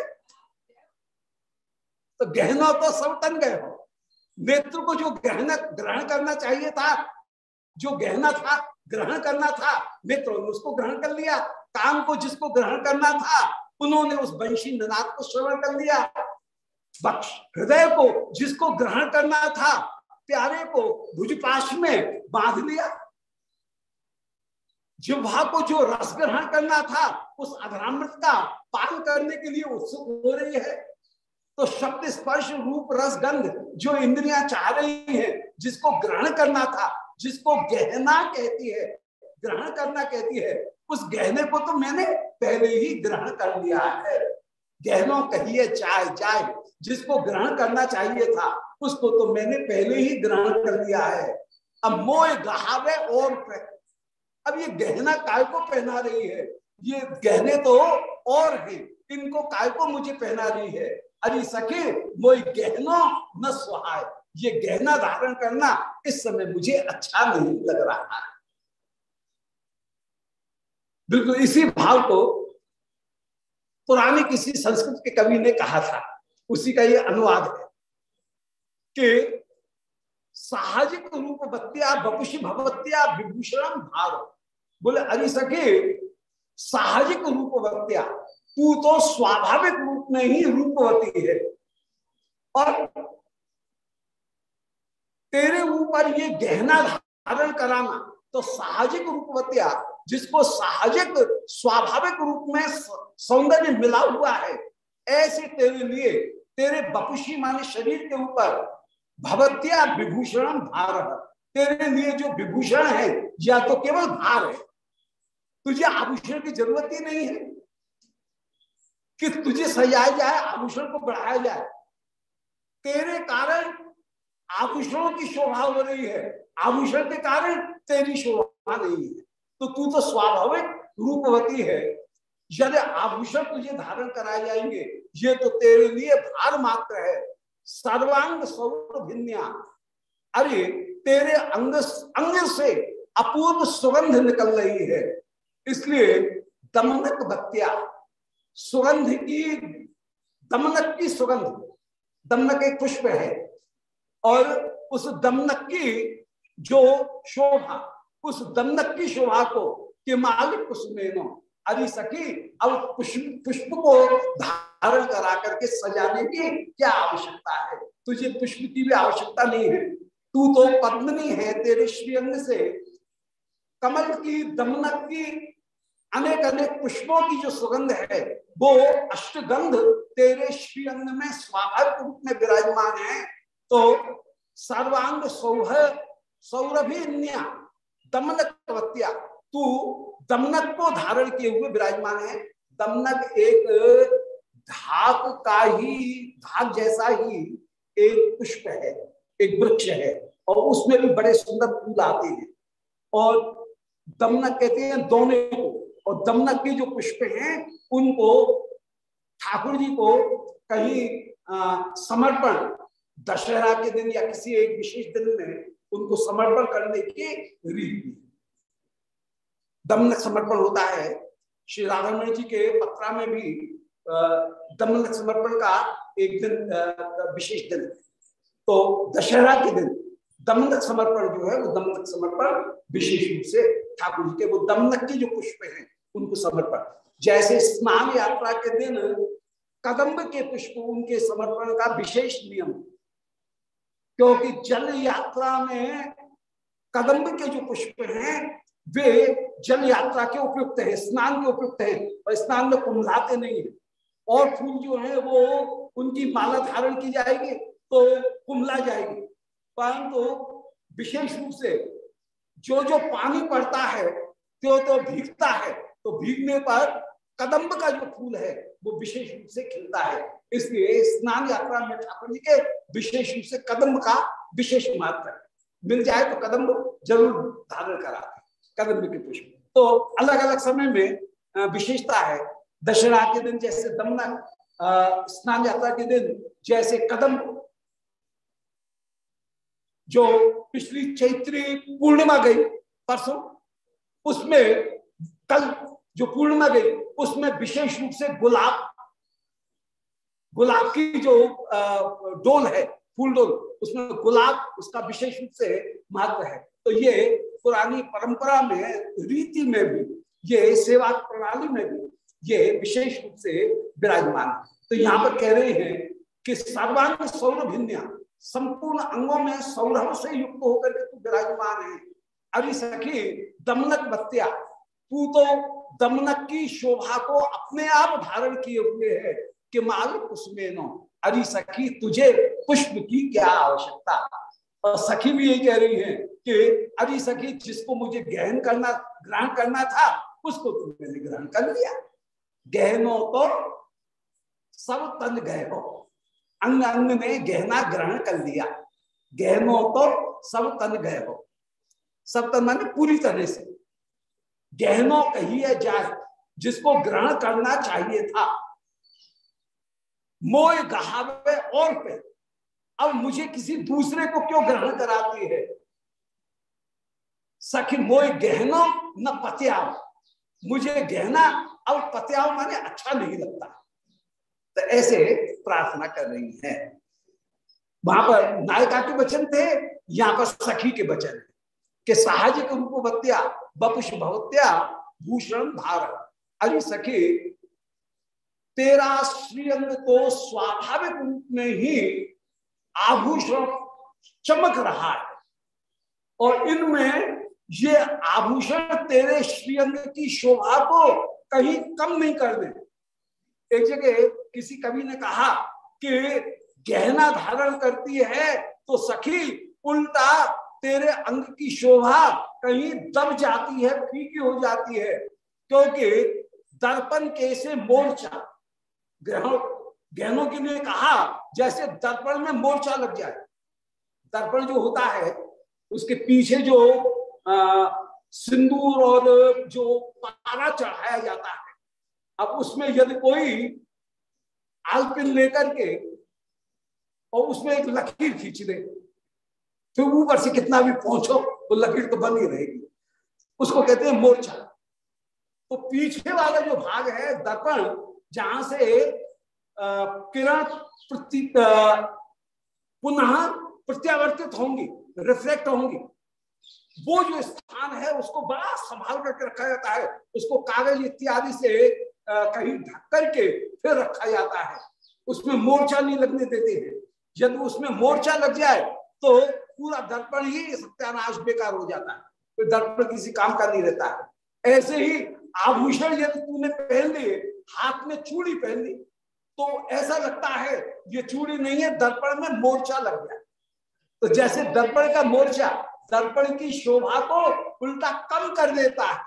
तो गहना तो सब तन गए हो। नेत्र को जो गहना, ग्रहण करना चाहिए था जो गहना था, ग्रहण करना था, मित्रों ने उसको ग्रहण कर लिया, काम को जिसको ग्रहण करना था, उन्होंने उस बंशी ननाद को श्रवण कर लिया। बक्ष हृदय को जिसको ग्रहण करना था, प्यारे को भुजपाश में बाँध लिया। जिह्वा को जो रस ग्रहण करना था, उस अधरामृत का पान करने के लिए उत्सुक हो रही है। तो शब्द स्पर्श रूप रस गंध जो इंद्रियाँ चाह रही हैं, जिसको ग्रहण करना था जिसको गहना कहती है, ग्रहण करना कहती है, उस गहने को तो मैंने पहले ही ग्रहण कर लिया है। गहनों कहिए चाय चाय, जिसको ग्रहण करना चाहिए था, उसको तो मैंने पहले ही ग्रहण कर लिया है। अब मोह गहावे और अब ये गहना काय को पहना रही है? ये गहने तो और है, इनको काय को मुझे पहना रही है? अरे सके मोह गहनो न सुहाय ये गहना धारण करना इस समय मुझे अच्छा नहीं लग रहा है। बिल्कुल इसी भाव को पुराने किसी संस्कृत के कवि ने कहा था। उसी का ये अनुवाद है कि साहजिक रूप बत्तिया बपुषी भगवत्या विभूषण भाव बोले, अरे सके साहजिक रूप बत्तिया तू तो स्वाभाविक रूप में ही रूपवती है। और तेरे ऊपर ये गहना धारण कराना तो साहजिक रूपवत्या जिसको साहजिक, स्वाभाविक रूप में सौंदर्य मिला हुआ है, ऐसे तेरे लिए, तेरे बपुषी माने शरीर के ऊपर भवत्या विभूषण भार तेरे लिए जो विभूषण है, या तो केवल भार है। तुझे आभूषण की ज़रूरत ही नहीं है कि तुझे सजाया जाए, आभूषण को बढ़ाया जाए। तेरे कारण आभूषणों की शोभा हो रही है। आभूषण के कारण तेरी शोभा नहीं है। तो तू तो स्वाभाविक रूपवती है। यदि आभूषण तुझे धारण कराए जाएँगे, ये तो तेरे लिए भार मात्र है। सर्वांग सौर भिन्या। अरे, तेरे अंग अंग से अपूर्व सुगंध निकल रही है। इसलिए दमनक बत्तिया। सुगंध की, दमनक की सुगंध, दमनक एक पुष्प है। और उस दमनक की जो शोभा, उस दमनक की शोभा को कि मालिक कुसुमेनो अरे सखी, अब पुष्प पुष्प को धारण करा करके सजाने की क्या आवश्यकता है? तुझे पुष्प की भी आवश्यकता नहीं है। तू तो पद्मनी है तेरे श्रीअंग से। कमल की, दमनक की अनेक अनेक पुष्पों की जो सुगंध है, वो अष्टगंध तेरे श्रीअंग में स्वाभाविक रूप में विराजमान है। तो सर्वांग सौह सौरभी दमनकवत्या। तू दमनक को धारण किए हुए विराजमान है। दमनक एक धाक का ही, धाक जैसा ही एक पुष्प है, एक वृक्ष है और उसमें भी बड़े सुंदर फूल आते हैं। और दमनक कहते हैं दोने को। और दमनक के जो पुष्प हैं, उनको ठाकुर जी को कहीं समर्पण दशहरा के दिन या किसी एक विशेष दिन में उनको समर्पण करने की रीति दमनक समर्पण होता है। श्री राधामणि जी के पत्रा में भी दमनक समर्पण का एक दिन विशेष दिन तो दशहरा के दिन दमनक समर्पण जो है, वो दमनक समर्पण विशेष रूप से ठाकुर जी के, वो दमनक के जो पुष्प हैं, उनको समर्पण। जैसे स्नान यात्रा के दिन कदम्ब के पुष्प उनके समर्पण का विशेष नियम क्योंकि जल यात्रा में कदम्ब के जो पुष्प हैं, वे जल यात्रा के उपयुक्त है, स्नान के उपयुक्त है और स्नान में कुंभलाते नहीं है। और फूल जो है, वो उनकी माला धारण की जाएगी तो कुंभला जाएगी। परंतु तो विशेष रूप से जो जो पानी पड़ता है तो तो भीगता है तो भीगने पर कदम्ब का जो फूल है, वो विशेष रूप से खिलता है। इसलिए स्नान यात्रा में ठाकुर जी के विशेष रूप से कदम का विशेष महत्व है। मिल जाए तो कदम ज़रूर धारण करा कदम्ब के पुष्प। तो अलग अलग समय में विशेषता है, दशहरा के दिन जैसे दमना स्नान यात्रा के दिन जैसे कदम। जो पिछली चैत्री पूर्णिमा गई, परसों, उसमें कल जो पूर्णिमा गई, उसमें विशेष रूप से गुलाब गुलाब की जो डोल है, फूल डोल, उसमें गुलाब उसका विशेष रूप से महत्व है। तो ये पुरानी परंपरा में, रीति में भी, ये सेवा प्रणाली में भी, ये विशेष रूप से विराजमान तो यहाँ पर कह रहे हैं कि सर्वांग सौरभिन्या, संपूर्ण अंगों में सौरभ से युक्त होकर के तू विराजमान है। अरे सखी, दमनक बत्या तू तो दमनक की शोभा को अपने आप धारण किए हुए है। कि माल उसमें नो। अरे सखी, तुझे पुष्प की क्या आवश्यकता? और सखी भी यही कह रही है कि, अरे सखी, जिसको मुझे गहन करना, ग्रहण करना था, उसको तुमने ग्रहण कर लिया। गहनो तो सब तन गहनो। अंग अंग ने गहना ग्रहण कर लिया। गहनो तो सब तन गह हो सब तन माने पूरी तरह से। गहनो कहिए जाए, जिसको ग्रहण करना चाहिए था। मोय गहावे और पे। अब मुझे किसी दूसरे को क्यों ग्रहण कराती है? सखी मोय गहनो न पत्याव। मुझे गहना अब पत्याव माने अच्छा नहीं लगता। तो ऐसे प्रार्थना कर रही है। वहाँ पर नायिका के वचन थे, यहाँ पर सखी के वचन के साहजिक रूप बत्या बपुष भवत्या, भूषण धार अरे सखी तेरा श्रीअंग तो स्वाभाविक रूप में ही आभूषण चमक रहा है। और इनमें ये आभूषण तेरे श्रीअंग की शोभा को कहीं कम नहीं कर दे। एक जगह किसी कवि ने कहा कि गहना धारण करती है तो सखी, उल्टा तेरे अंग की शोभा कहीं दब जाती है, फीकी हो जाती है, क्योंकि दर्पण के से मोर्चा ग्रहण गहनों के लिए कहा, जैसे दर्पण में मोर्चा लग जाए। दर्पण जो होता है, उसके पीछे जो सिंदूर और जो पारा चढ़ाया जाता है। अब उसमें यदि कोई आलपिन लेकर के और उसमें एक लकीर खींच दे तो ऊपर से कितना भी पहुंचो, वो लकीर तो बन रहेगी। उसको कहते हैं मोर्चा। तो पीछे वाला जो भाग है, दर्पण जहाँ से किरण पुनः प्रत्यावर्तित होंगी रिफ्लेक्ट होंगी। वो जो स्थान है, उसको बड़ा संभाल करके रखा जाता है। उसको कागज़ इत्यादि से कहीं ढक करके फिर रखा जाता है। उसमें मोर्चा नहीं लगने देते हैं। यदि उसमें मोर्चा लग जाए तो पूरा दर्पण ही सत्यानाश, बेकार हो जाता है। तो दर्पण किसी काम का नहीं रहता है। ऐसे ही आभूषण यदि तूने पहन लिए हाथ में चूड़ी पहन ली तो ऐसा लगता है ये चूड़ी नहीं है, दर्पण में मोर्चा लग गया। तो जैसे दर्पण का मोर्चा, दर्पण की शोभा को उल्टा कम कर देता है,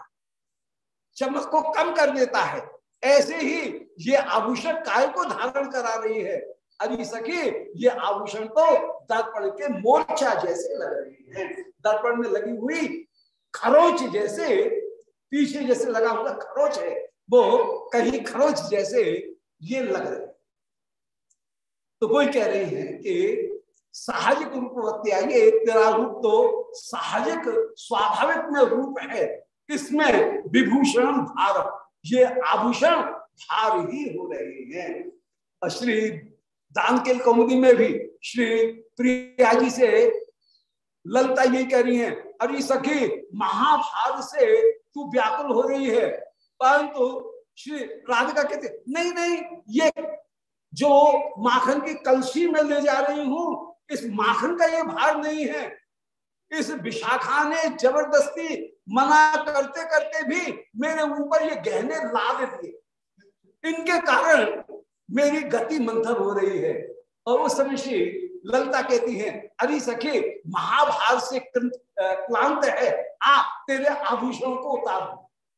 चमक को कम कर देता है, ऐसे ही ये आभूषण काय को धारण करा रही है? अभी सखी, ये आभूषण तो दर्पण के मोर्चा जैसे लग रही है। दर्पण में लगी हुई खरोच जैसे, पीछे जैसे लगा हुआ खरोच है, वो कहीं खरोच जैसे ये लग रहे तो कोई कह रहे हैं कि साहजिक रूपवत्या ये तेरा रूप तो साहजिक, स्वाभाविक में रूप है। इसमें विभूषण भार ये आभूषण भार ही हो रहे हैं। श्री दान के कौमुदी में भी श्री प्रिया जी से ललता ये कह रही है, अरे सखी महाभार से तू व्याकुल हो रही है, परंतु श्री राधिका कहते, नहीं नहीं, ये जो माखन की कलसी में ले जा रही हूँ, इस माखन का ये भार नहीं है। इस विशाखा ने ज़बरदस्ती मना करते करते भी मेरे ऊपर ये गहने लाद दिए। इनके कारण मेरी गति मंथर हो रही है। और उस समय श्री ललता कहती है, अरे सखी, महाभार से क्लांत है। आ, तेरे आभूषणों को उतार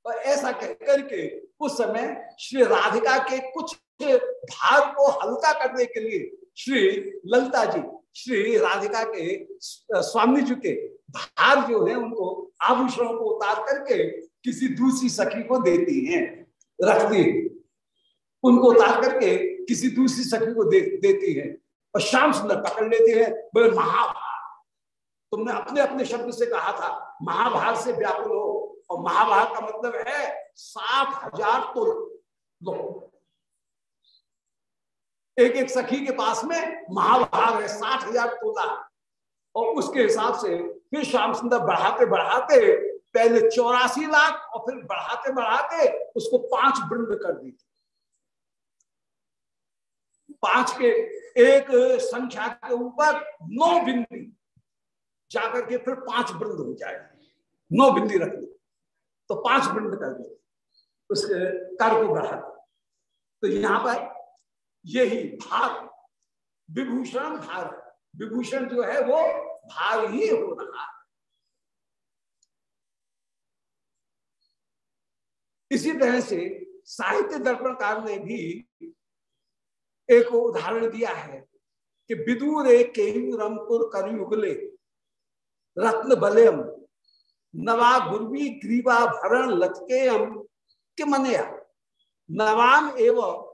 और ऐसा कह करके उस समय श्री राधिका के कुछ भार को हल्का करने के लिए श्री ललता जी श्री राधिका के स्वामी जी के भार जो है उनको आभूषणों को उतार करके किसी दूसरी सखी को देती हैं रखती उनको उतार करके किसी दूसरी सखी को दे, देती है और श्याम सुंदर पकड़ लेते हैं बोले महाभार तुमने अपने अपने शब्द से कहा था महाभार से व्याकुल हो और महाभार का मतलब है सात हज़ार तुल एक एक सखी के पास में महाभार है, साठ हज़ार तोला। और उसके हिसाब से फिर श्याम सुंदर बढ़ाते बढ़ाते, पहले चौरासी लाख और फिर बढ़ाते बढ़ाते उसको पाँच वृंद कर दी थी। पाँच के एक संख्या के ऊपर नौ बिंदी, जाकर के फिर पाँच वृंद हो जाए नौ बिंदी रख दी तो पाँच वृंद कर दी। उसके कर को बढ़ा तो यहाँ पर यही भाग विभूषण भाग विभूषण जो है वो भाग ही हो रहा है। इसी तरह से साहित्य दर्पणकार ने भी एक उदाहरण दिया है कि विदुर केयुरमपुर करयुगले, रत्न बलयम नवा गुरवी ग्रीवा भरण लटकेयम के मनया नवाम एवं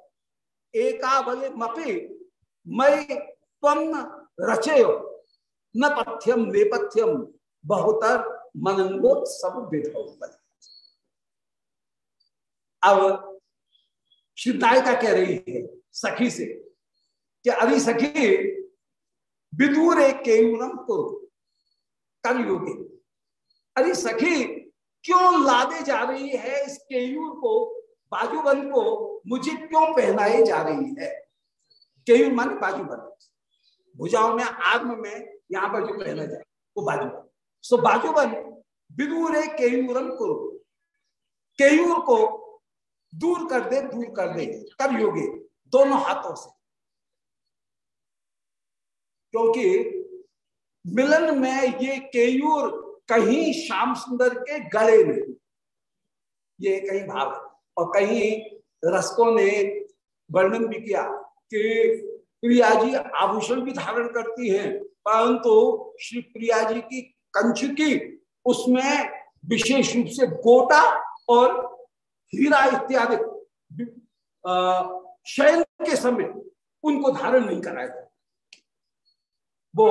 एकावले मपे मई तम रचय न पथ्यम नेपथ्यम बहुतर मनंगो सब विधो अब श्री नायिका कह रही है सखी से कि अरे सखी, विदूर एक केयूरम को कलयुगे। अरे सखी, क्यों लादे जा रही है इस केयूर को, बाजूबंद को, मुझे क्यों पहनाई जा रही है? कई मन बाजूबंद। भुजाओं में आत्म में यहाँ पर जो पहना जाए, वो बाजूबंद। सो बाजूबंद विदूर केयूरम को, केयूर को दूर कर दे, दूर कर दे, कर योगे, दोनों हाथों से। क्योंकि मिलन में ये केयूर कहीं श्याम सुंदर के गले में। ये कहीं भाव है। और कहीं रसकों ने वर्णन भी किया कि प्रिया जी आभूषण भी धारण करती हैं, परंतु तो श्री प्रिया जी की कंच की उसमें विशेष रूप से गोटा और हीरा इत्यादि शयन के समय उनको धारण नहीं कराया वो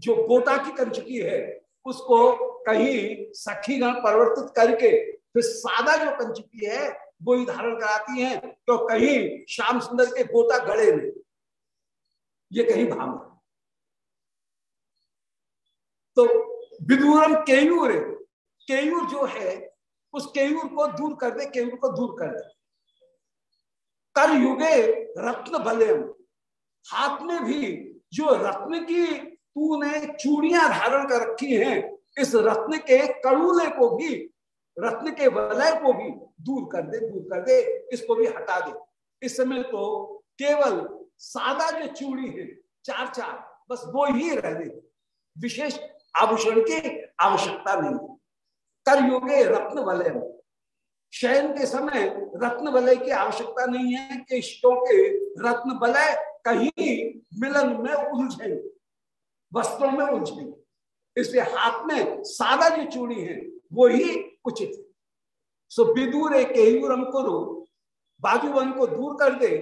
जो गोटा की कंचकी है उसको कहीं सखीगण परिवर्तित करके, फिर सादा जो कंचकी है, वो ही धारण कराती हैं तो कहीं श्याम सुंदर के गोता गड़े में ये कहीं भाव तो विदूरम केयूर केयूर जो है, उस केयूर को दूर कर दे, केयूर को दूर कर दे। कर युगे रत्न बलेम। हाथ में भी जो रत्न की तूने चूड़ियाँ धारण कर रखी हैं। इस रत्न के कड़ूले को भी, रत्न के वलय को भी दूर कर दे, दूर कर दे, इसको भी हटा दे। इस समय तो केवल सादा जो चूड़ी है, चार चार, बस वो ही रह दे विशेष आभूषण की आवश्यकता नहीं। कर योगे रत्न वलय शयन के समय रत्न वलय की आवश्यकता नहीं है कि इष्टों के रत्न वलय कहीं मिलन में उलझे। वस्त्रों में उलझे। इसलिए हाथ में सादा जो चूड़ी है वो ही उचित। है सो विदूर एक करो बाजूवन को दूर कर दे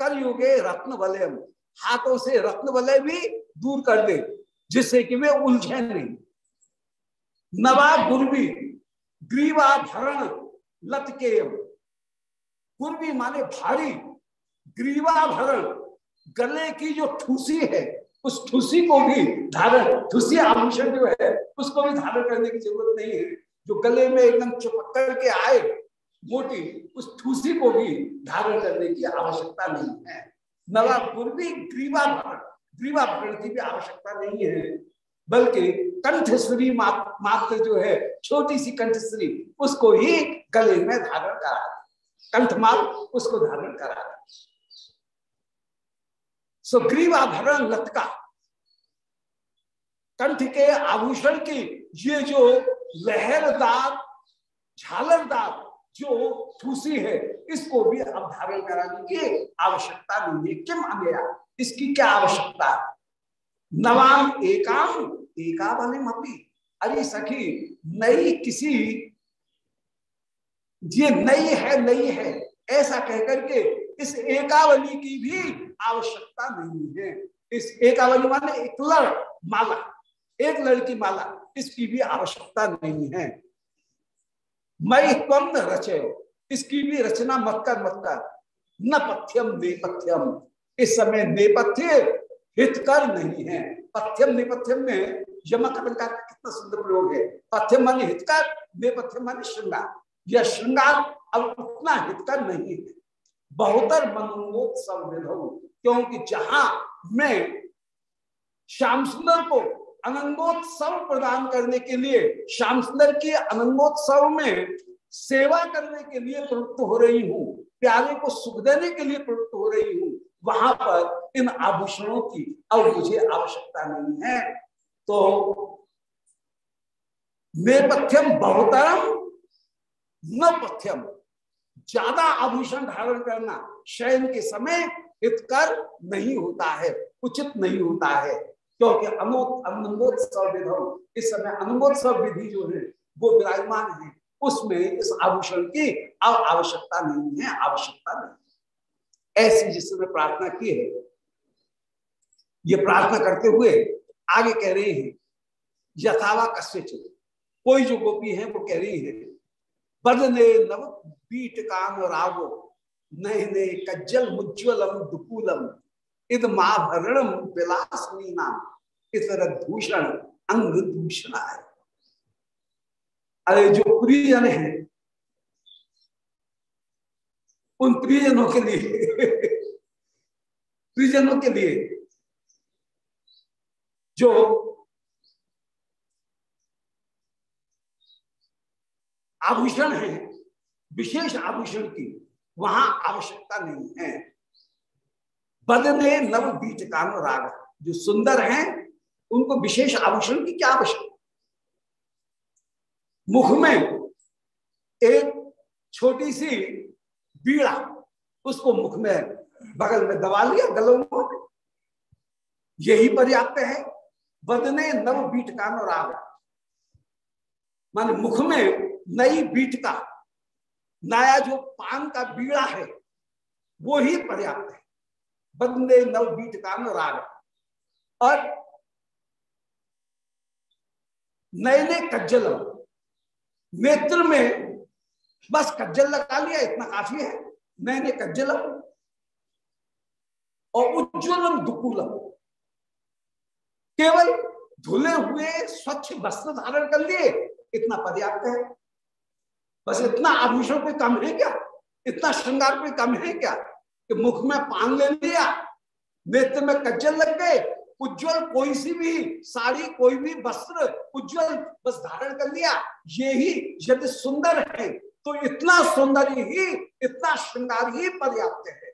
कर युगे रत्न वलयम हाथों से रत्न वलय भी दूर कर दे, जिससे कि वे उलझे नहीं। नवा गुरबी ग्रीवा भरण लतकेयम। गुरबी माने भारी, ग्रीवा भरण गले की जो ठूसी है उस ठूसी को भी धारण ठूसी आभूषण जो है, उसको भी धारण करने की ज़रूरत नहीं है। जो गले में एकदम चुपक करके आए, मोटी, उस ठूसी को भी धारण करने की आवश्यकता नहीं है। नवा पूर्वी ग्रीवा भरण, ग्रीवा की भी आवश्यकता नहीं है। बल्कि कंठश्री मात्र जो है, छोटी सी कंठश्री उसको ही गले में धारण करा कंठमाल उसको धारण करा। सो ग्रीवाभरण लटका कंठ के आभूषण की ये जो लहरदार, झालरदार जो ठूसी है, इसको भी अब धारण कराने की आवश्यकता नहीं है। क्यों गया इसकी क्या आवश्यकता नवाम एकाम एका वाले मपी अरे सखी, नई किसी, ये नई है नई है। ऐसा कहकर के इस एकावली की भी आवश्यकता नहीं है। इस एकावली माने एक लड़, माला। एक लड़की माला, इसकी भी आवश्यकता नहीं है। मई तम रचे इसकी भी रचना मत कर मत कर। न पथ्यम, नेपथ्यम। इस समय नेपथ्य हितकर नहीं है। पथ्यम, नेपथ्यम में यमक का कितना सुंदर प्रयोग है। पथ्यम माने हितकर नेपथ्यम माने श्रृंगार। यह श्रृंगार अब उतना हितकर नहीं है। बहुतर मनोत्सव विधो क्योंकि जहाँ मैं श्याम सुंदर को अनंगोत्सव प्रदान करने के लिए, श्याम सुंदर के अनंगोत्सव में सेवा करने के लिए प्रवृत्त हो रही हूँ, प्यारे को सुख देने के लिए प्रवृत्त हो रही हूँ, वहाँ पर इन आभूषणों की अब मुझे आवश्यकता नहीं है। तो नेपथ्यम बहुतरम, न पथ्यम। ज़्यादा आभूषण धारण करना शयन के समय हितकर नहीं होता है, उचित नहीं होता है। क्योंकि अनंगोत्सव विधो इस समय अनंगोत्सव विधि जो है, वो विराजमान है। उसमें इस आभूषण की अब आवश्यकता नहीं है, आवश्यकता नहीं ऐसी जिस समय प्रार्थना की है, ये प्रार्थना करते हुए आगे कह रहे हैं, यथावा कश्य कस्य कोई जो गोपी है, वो कह रही है बदने नव पीट कान रागो नए नए कज्जल मुज्ज्वलम दुकूलम। इद माभरणम विलासनी नाम इतर दूषण, अंग दूषण है। अरे जो प्रियजन है, उन प्रियजनों के लिए, प्रियजनों के लिए जो आभूषण है, विशेष आभूषण की वहाँ आवश्यकता नहीं है। बदने नव बीच कान राग, जो सुंदर हैं, उनको विशेष आभूषण की क्या आवश्यकता? मुख में एक छोटी सी बीड़ा, उसको मुख में बगल में दबा लिया, गलों में। यही पर्याप्त है। बदने नव बीट कान राग, माने मुख में नई बीट का नया जो पान का बीड़ा है, वो ही पर्याप्त है। बंदे नव बीट का राग और नए कज्जल नेत्र में बस कज्जल लगा लिया, इतना काफ़ी है। नए कज्जल और उज्ज्वलम दुकुलम। केवल धुले हुए स्वच्छ वस्त्र धारण कर लिए, इतना पर्याप्त है। बस इतना आभूषण कोई कम है क्या? इतना श्रृंगार कोई कम है क्या? कि मुख में पान ले लिया, नेत्र में कज्जल लग गए, उज्जवल कोई सी भी साड़ी, कोई भी वस्त्र उज्जवल बस धारण कर लिया। ये ही यदि सुंदर है तो इतना सुंदर ही, इतना श्रृंगार ही पर्याप्त है।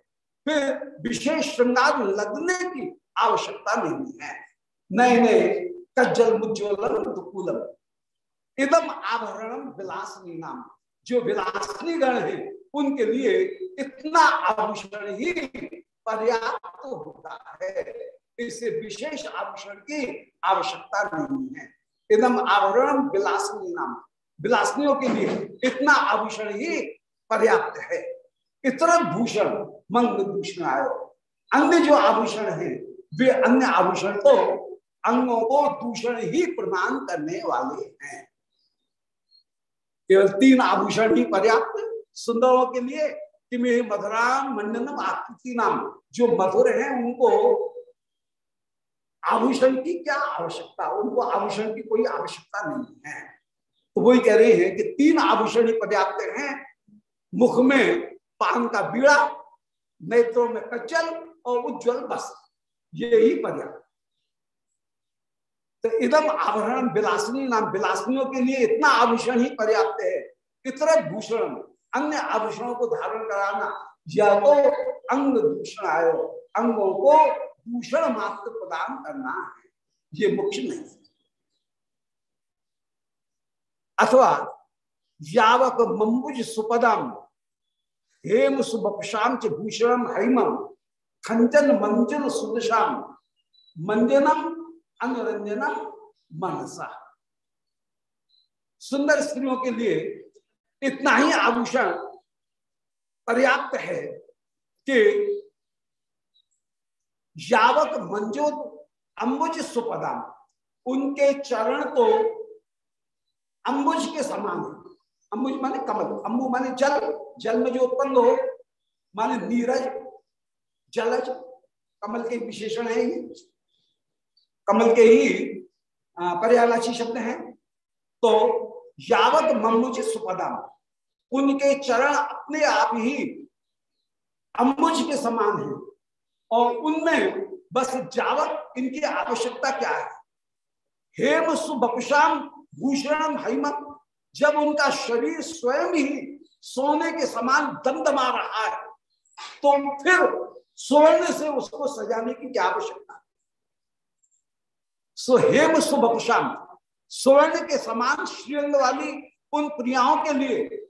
फिर विशेष श्रृंगार लगने की आवश्यकता नहीं है। नए नए कज्जल, मुज्ज्वलम, दुकुलम, इदम आभरणम विलासनी नाम जो विलासनी गण है, उनके लिए इतना आभूषण ही पर्याप्त होता है। इससे विशेष आभूषण की आवश्यकता नहीं है। एकदम आवरण विलासनी नाम। विलासनियों के लिए इतना आभूषण ही पर्याप्त है। इतना भूषण मंग दूषण आयो। अन्य जो आभूषण है, वे अन्य आभूषण तो अंगों को दूषण ही प्रदान करने वाले हैं। केवल तीन आभूषण ही पर्याप्त सुंदरों के लिए कि मधुराम मंडनम आकृति नाम जो मधुर है, उनको आभूषण की क्या आवश्यकता? उनको आभूषण की कोई आवश्यकता नहीं है। तो वही कह रहे हैं कि तीन आभूषण ही पर्याप्त हैं। मुख में पान का बीड़ा, नेत्रों में कच्चल और उज्जवल बस ये ही पर्याप्त तो इदम आभरण विलासनी नाम विलासनियों के लिए इतना आभूषण ही पर्याप्त है। इतर भूषण, अन्य आभूषणों को धारण कराना, या तो अंग दूषण आयो, अंगों को दूषण मात्र प्रदान करना है। ये मुख्य नहीं अथवा, यावक मंबुज सुपदम, हेम सुबपशाम च भूषणम हरिमम खंचन मंजन सुदशाम मंजनम अनुरंजनम मनसा। सुंदर स्त्रियों के लिए इतना ही आभूषण पर्याप्त है कि यावक मंजो अम्बुज सुपदाम, उनके चरण तो अंबुज के समान है। अम्बुज माने कमल, अंबु माने जल जल में जो उत्पन्न हो, माने नीरज, जलज, कमल के विशेषण है ये। कमल के ही पर्यावाची शब्द हैं। तो यावत मम्मुज सुपदाम, उनके चरण अपने आप ही अम्बुज के समान है। और उनमें बस जावत इनकी आवश्यकता क्या है? हेम सुबपुषाम भूषणम हिमम जब उनका शरीर स्वयं ही सोने के समान दमदमा रहा है तो फिर स्वर्ण से उसको सजाने की क्या आवश्यकता? सो हेम सुबपुषाम स्वर्ण के समान श्रीअंग वाली उन प्रियाओं के लिए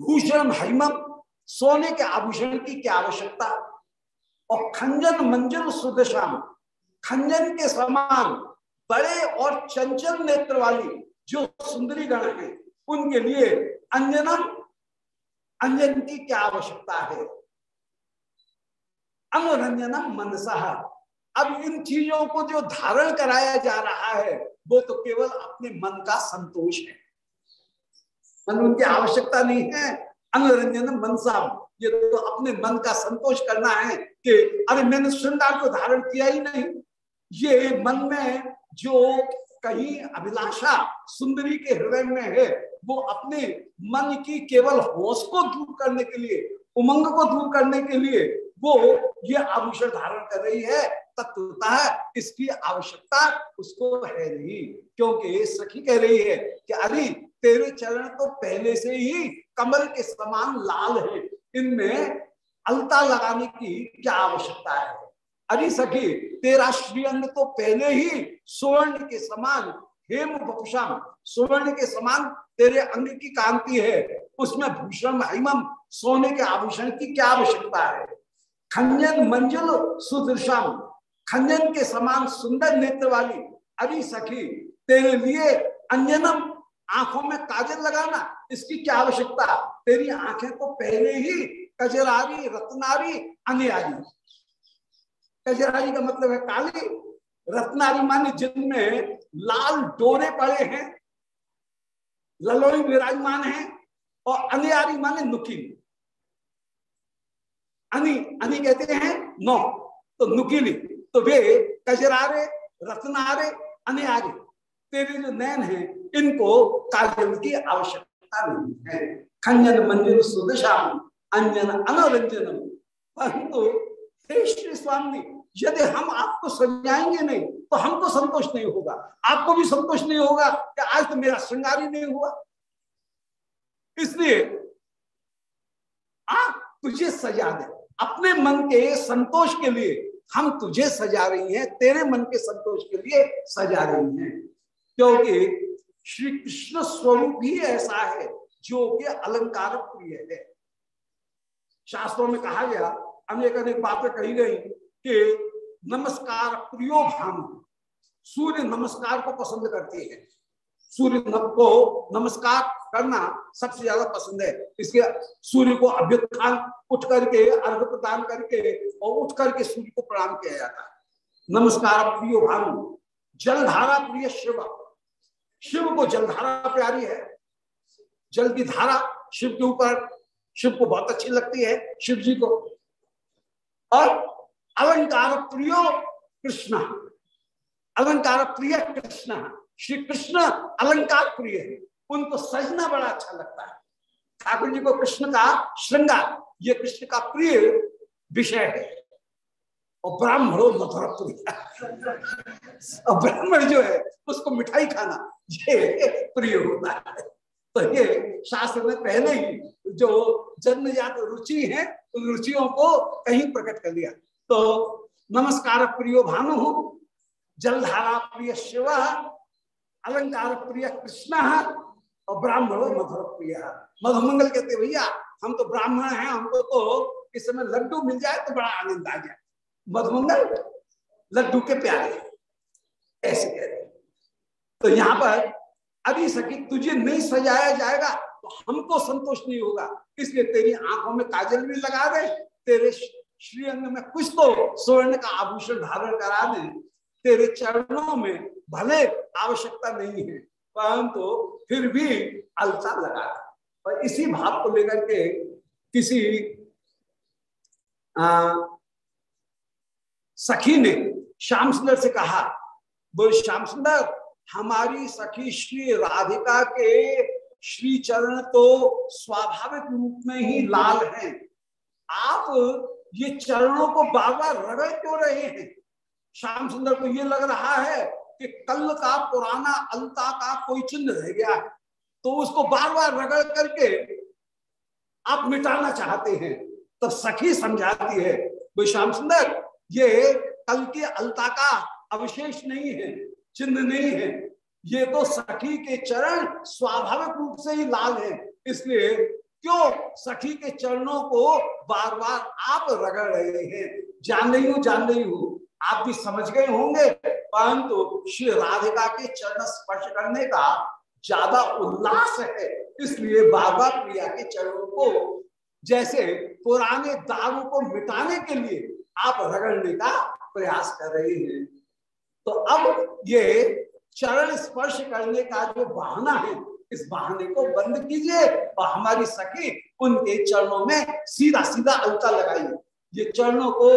भूषण हिमम सोने के आभूषण की क्या आवश्यकता? और खंजन मंजन सुदशाम, खंजन के समान बड़े और चंचल नेत्र वाली जो सुंदरी गण है, उनके लिए अंजनम, अंजन की क्या आवश्यकता है? अनुरंजनम मनसा। अब इन चीज़ों को जो धारण कराया जा रहा है, वो तो केवल अपने मन का संतोष है। मन उनकी आवश्यकता नहीं है। अनुरंजन मनसा ये तो अपने मन का संतोष करना है कि अरे मैंने श्रृंगार को धारण किया ही नहीं। ये मन में जो कहीं अभिलाषा सुंदरी के हृदय में है, वो अपने मन की केवल होश को दूर करने के लिए, उमंग को दूर करने के लिए वो ये आभूषण धारण कर रही है। तत्वता इसकी आवश्यकता उसको है नहीं। क्योंकि सखी कह रही है कि अरे, तेरे चरण तो पहले से ही कमल के समान लाल है। इनमें अलता लगाने की क्या आवश्यकता है? अरे सखी, तेरा श्रीअंग तो पहले ही स्वर्ण के समान, हेम बपुषम स्वर्ण के समान तेरे अंग की कांति है। उसमें भूषण हिमम सोने के आभूषण की क्या आवश्यकता है? खंजन, मंजुल, सुदृशम खंजन के समान सुंदर नेत्र वाली अभी सखी, तेरे लिए अंजनम आँखों में काजल लगाना इसकी क्या आवश्यकता? तेरी आँखें तो पहले ही कजरारी रत्नारी अनियारी कजरारी का मतलब है काली। रत्नारी माने जिनमें लाल डोरे पड़े हैं, ललोई विराजमान है, और अनियारी माने नुकील अनि अनि कहते हैं नौ तो नुकीली। तो वे कजरारे, रत्नारे, अनियारी, तेरे जो नैन है, इनको काजल की आवश्यकता नहीं है। खंजन मंजन सुदशा अंजन अनरंजन परंतु, हे श्री स्वामी, यदि हम आपको सजाएँगे नहीं तो हमको संतोष नहीं होगा। आपको भी संतोष नहीं होगा कि आज तो मेरा श्रृंगार ही नहीं हुआ। इसलिए, आप तुझे सजा दे। अपने मन के संतोष के लिए हम तुझे सजा रही हैं, तेरे मन के संतोष के लिए सजा रही हैं। क्योंकि श्री कृष्ण स्वरूप ही ऐसा है जो कि अलंकार प्रिय है। शास्त्रों में कहा गया, अनेक अनेक बातें कही गई कि नमस्कार प्रियो भानु, सूर्य नमस्कार को पसंद करती है। सूर्य को नमस्कार करना सबसे ज़्यादा पसंद है। इसके सूर्य को अभ्युत्थान उठ करके अर्घ प्रदान करके और उठ करके सूर्य को प्रणाम किया जाता है। नमस्कार प्रियो भानु। जलधारा प्रिय शिव। शिव को जलधारा प्यारी है। जल की धारा शिव के ऊपर, शिव को बहुत अच्छी लगती है। शिव जी को। और अलंकार प्रियो कृष्ण। अलंकार प्रिय कृष्ण। श्री कृष्ण अलंकार प्रिय है। उनको सजना बड़ा अच्छा लगता है। ठाकुर जी को कृष्ण का श्रृंगार, ये कृष्ण का प्रिय विषय है। और ब्राह्मणों मधुर प्रिय ब्राह्मण जो है, उसको मिठाई खाना, ये प्रिय होता है। तो ये शास्त्र में पहले ही जो जन्मजात रुचि है, उन रुचियों को कहीं प्रकट कर दिया तो नमस्कार प्रियो भानु, जलधारा प्रिय शिव अलंकार प्रिय कृष्ण और ब्राह्मण मधुर प्रिय मधुमंगल कहते भैया, हम तो ब्राह्मण हैं, हमको तो इस समय लड्डू मिल जाए तो बड़ा आनंद आ जाए मधुमंगल, लड्डू के प्यारे। ऐसे कह रहे तो यहाँ पर, अभी सखी, तुझे नहीं सजाया जाएगा तो हमको संतोष नहीं होगा। इसलिए तेरी आँखों में काजल भी लगा दे, तेरे श्रीअंग में कुछ तो स्वर्ण का आभूषण धारण करा दे तेरे चरणों में भले आवश्यकता नहीं है परंतु तो फिर भी अलता लगा। और इसी भाव को लेकर के किसी आ, सखी ने श्याम सुंदर से कहा वो श्याम सुंदर हमारी सखी श्री राधिका के श्री चरण तो स्वाभाविक रूप में ही लाल हैं। आप ये चरणों को बार बार रगड़ क्यों रहे हैं? श्याम सुंदर को ये लग रहा है कि कल का पुराना अलता का कोई चिन्ह रह गया है। तो उसको बार बार रगड़ करके आप मिटाना चाहते हैं, तब सखी समझाती है वो श्याम सुंदर, ये कल के अलता का अवशेष नहीं है, चिन्ह नहीं है। ये तो सखी के चरण स्वाभाविक रूप से ही लाल है। इसलिए क्यों सखी के चरणों को बार बार आप रगड़ रहे हैं? जान रही हूँ, जान रही हूँ। आप भी समझ गए होंगे, परंतु श्री राधिका के चरण स्पर्श करने का ज़्यादा उल्लास है। इसलिए बाबा प्रिया के चरणों को, जैसे पुराने दारू को मिटाने के लिए आप रगड़ने का प्रयास कर रहे हैं। तो अब ये चरण स्पर्श करने का जो बहाना है, इस बहाने को बंद कीजिए और हमारी सखी उनके चरणों में सीधा सीधा अलका लगाइए। ये चरणों को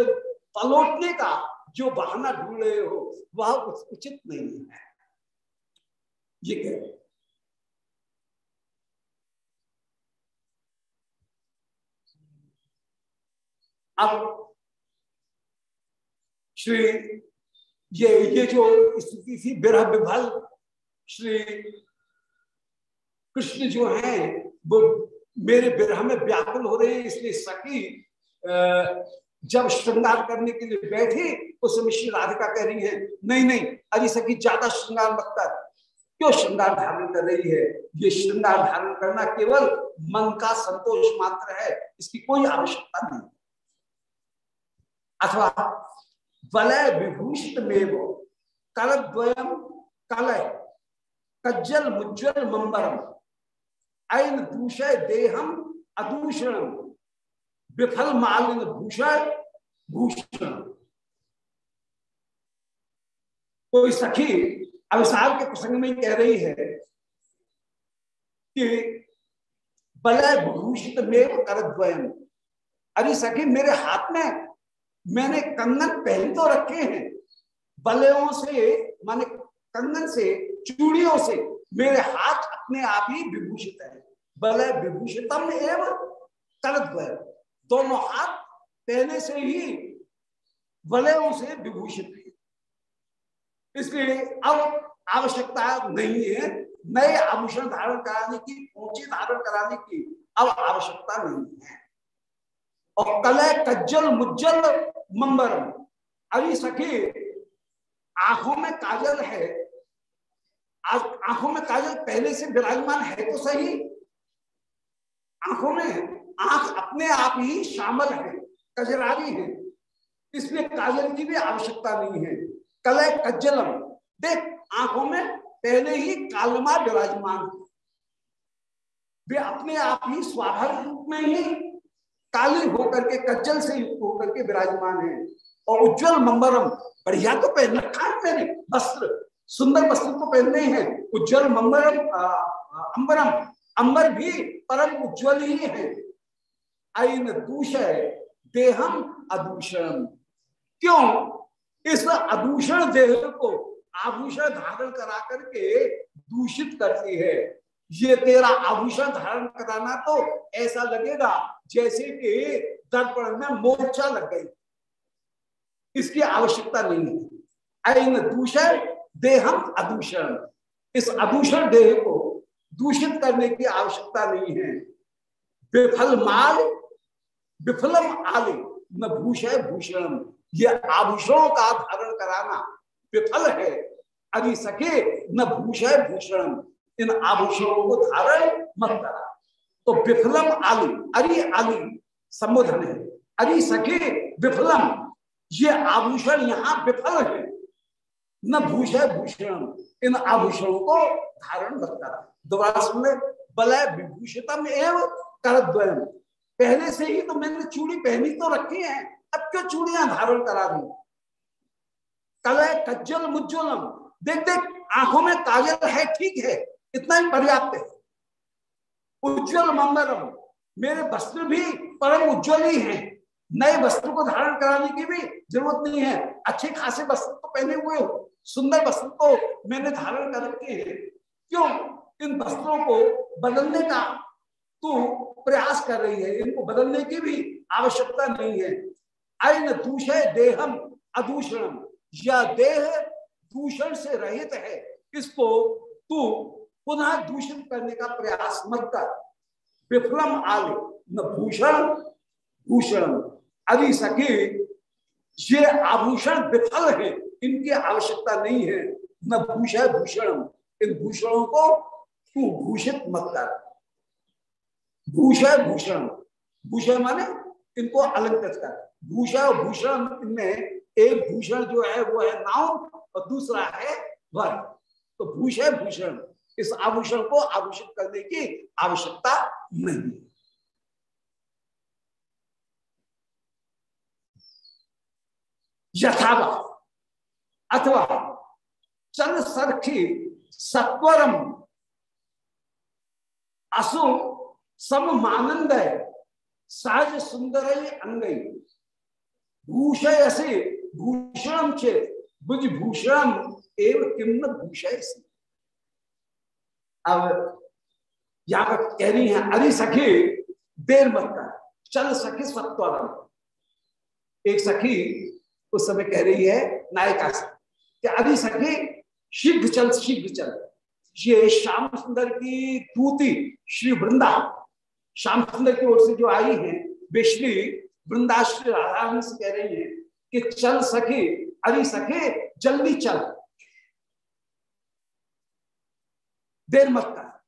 पलोटने का जो बहाना ढूंढ रहे हो, वह उचित नहीं है। ये कह अब श्री, ये ये जो स्थिति थी, बिरह विभल, श्री कृष्ण जो है, वो मेरे विरह में व्याकुल हो रहे हैं, इसलिए सखी जब श्रृंगार करने के लिए बैठी उस समय श्री राधिका कह रही है, नहीं नहीं, अरे सखी ज़्यादा श्रृंगार मत कर क्यों श्रृंगार धारण कर रही है? ये श्रृंगार धारण करना केवल मन का संतोष मात्र है, इसकी कोई आवश्यकता नहीं। अथवा, वलय विभूषित में करद्वयम कलय, कज्जल मुज्जल मंबरम, ऐन दूषय देहम अदूषणम, विफल मालिन भूषण भूषण कोई सखी अवसार के प्रसंग में कह रही है कि बलय भूषित में करद्वयम। अरे सखी मेरे हाथ में मैंने कंगन पहन तो रखे हैं। बलयों से, माने कंगन से, चूड़ियों से मेरे हाथ अपने आप ही विभूषित है। बलय विभूषितम एवं करद्वयम। दोनों हाथ पहले से ही वलयों से विभूषित है। इसलिए अब आवश्यकता नहीं है, नए आभूषण धारण कराने की ऊँची धारण कराने की अब आवश्यकता नहीं है। और कलय कज्जल, मुज्जल मंबरम अभी सखी, आँखों में काजल है। आज आँखों में काजल पहले से विराजमान है तो सही। आँखों में आँख अपने आप ही शामिल है कजरारी है। इसलिए काजल की भी आवश्यकता नहीं है। कलय कज्जलम देख, आँखों में पहले ही कालमा विराजमान वे अपने आप ही स्वाभाविक रूप में ही काली होकर के कज्जल से युक्त होकर के विराजमान है। और उज्जवल मंबरम बढ़िया तो पहन रखा है मैंने, वस्त्र, सुंदर वस्त्र तो पहनने हैं। उज्जवल मंबरम अंबरम, अंबर भी परम उज्जवल ही है। आइन दूषय, देहम अदूषण क्यों? इस अदूषण देह को आभूषण धारण करा करके दूषित करती है। ये तेरा आभूषण धारण कराना तो ऐसा लगेगा जैसे कि दर्पण में मोर्चा लग गई। इसकी आवश्यकता नहीं है। ऐन दूषण, देहम अदूषण। इस अदूषण देह को दूषित करने की आवश्यकता नहीं है। विफल माल विफलम आले, न भूषण भूषण ये आभूषणों का धारण कराना विफल है। अभी सके न भूषण भूषण इन आभूषणों को धारण मत करा। तो विफलम आलू, अरि आलू संबोधन है। अरि सके विफलम, ये आभूषण यहाँ विफल है। न भूषण भूषण इन आभूषणों को धारण मत करा। दोबारा सुन बलय विभूषितम एवं कर पहले से ही तो मैंने चूड़ी पहनी तो रखी है। अब क्यों चूड़ियाँ धारण करा दी? कलय कज्जल, मुज्जलम। देख देख, आँखों में काजल है, ठीक है, इतना ही पर्याप्त है। उज्जवल मंगलम, मेरे वस्त्र भी परम उज्जवल ही है। नए वस्त्र को धारण कराने की भी ज़रूरत नहीं है। अच्छे खासे वस्त्र तो पहने हुए हो, सुंदर वस्त्र तो मैंने धारण कर रखे हैं। क्यों? इन वस्त्रों को बदलने का तू प्रयास कर रही है। इनको बदलने की भी आवश्यकता नहीं है। अन दूषय देहम अदूषणम। या देह दूषण से रहित है इसको तू पुनः दूषित करने का प्रयास मत कर। विफलम आले, न भूषण भूषण अभी सके ये आभूषण विफल है, इनकी आवश्यकता नहीं है। न भूषण भूषण इन भूषणों को तू भूषित मत कर। भूषण भूषण भूषण माने इनको अलंकृत कर। भूषण भूषण में एक भूषण जो है, वो है नाउन और दूसरा है वर तो भूषण भूषण। इस आभूषण को आभूषित करने की आवश्यकता नहीं यथावा अथवा चल सरखी सत्वरम असु सम मानंद सहज सुंदर अंगई। भूषय से भूषण चेत भूषण एवं किम भूषय अब यहाँ पर कह रही है, अरे सखी, देर मत कर। चल सखी सत्वर एक सखी उस समय कह रही है, नायिका से, कि अरे सखी, शीघ्र चल शीघ्र चल। ये श्याम सुंदर की दूती श्री वृंदा। श्याम सुंदर की ओर से जो आई है वे श्री वृंदा श्री राधा से कह रही है कि चल सके अरे सके जल्दी चल। देर मत कर।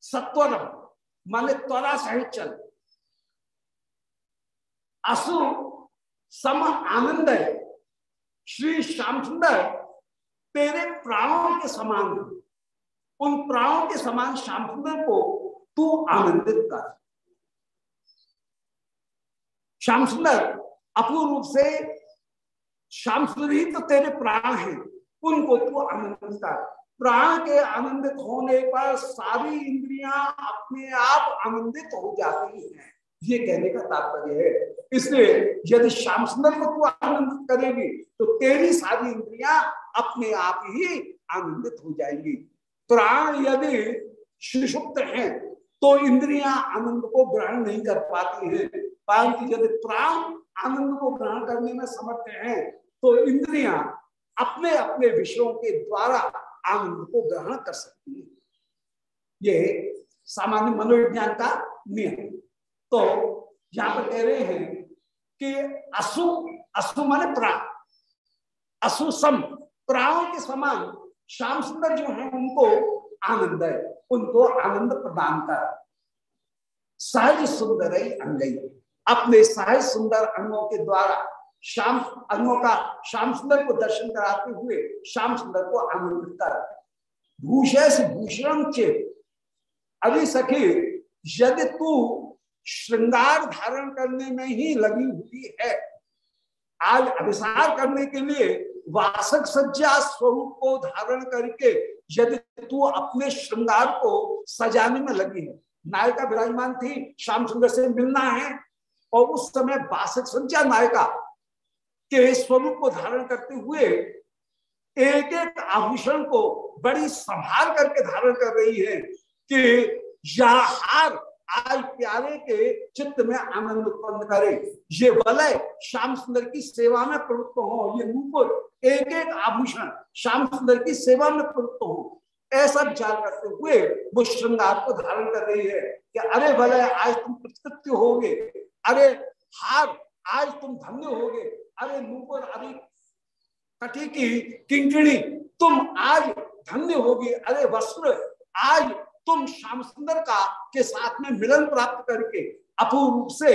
सत्वर माने त्वरा सहित चल। असु, सम आनंद है। श्री श्याम सुंदर तेरे प्राणों के समान उन प्राणों के समान श्याम सुंदर को तू आनंदित कर। श्याम सुंदर, अपूर्ण रूप से श्याम सुंदर ही तो तेरे प्राण हैं। उनको तू आनंदित प्राण के आनंदित होने पर सारी इंद्रियाँ अपने आप आनंदित हो जाती हैं। ये कहने का तात्पर्य है। इसलिए यदि श्याम सुंदर को तू आनंदित करेगी तो तेरी सारी इंद्रियाँ अपने आप ही आनंदित हो जाएँगी। प्राण यदि सुषुप्त हैं तो इंद्रियाँ आनंद को ग्रहण नहीं कर पाती हैं। परंतु यदि प्राण आनंद को ग्रहण करने में समर्थ हैं तो इंद्रियाँ अपने अपने विषयों के द्वारा आनंद को ग्रहण कर सकती है। ये सामान्य मनोविज्ञान का नियम। तो यहाँ पर कह रहे हैं कि असु असु माने प्राण। असु सम, प्राणों के समान श्याम सुंदर जो है, उनको आनंद है उनको आनंद प्रदान कर सहज सुंदर अंगई अपने सहज सुंदर अंगों के द्वारा श्याम अंगों का श्याम सुंदर को दर्शन कराते हुए श्याम सुंदर को आनंदित कर भूषे भूषण चेत अभी सखी यदि तू श्रृंगार धारण करने में ही लगी हुई है। आज अभिसार करने के लिए वासक सज्जा स्वरूप को धारण करके यदि तू अपने श्रृंगार को सजाने में लगी है, नायिका विराजमान थी, श्याम सुंदर से मिलना है, और उस समय बासठ संचार नायिका के स्वरूप को धारण करते हुए एक एक आभूषण को बड़ी संभाल करके धारण कर रही है कि यह हार आज प्यारे के चित्त में आनंद उत्पन्न करे। ये वलय श्याम सुंदर की सेवा में प्रवृत्त हो। ये नूपुर एक एक आभूषण श्याम सुंदर की सेवा में प्रवृत्त हो। ऐसा विचार करते हुए वो श्रृंगार को धारण कर रही है कि अरे वलय, आज तुम प्रकृत्य होगे। अरे हार, आज तुम धन्य होगे। अरे नूपुर अरे कटी की किंकणी, तुम आज धन्य होगी। अरे वस्त्र, आज तुम श्याम सुंदर का के साथ में मिलन प्राप्त करके अपूर्व से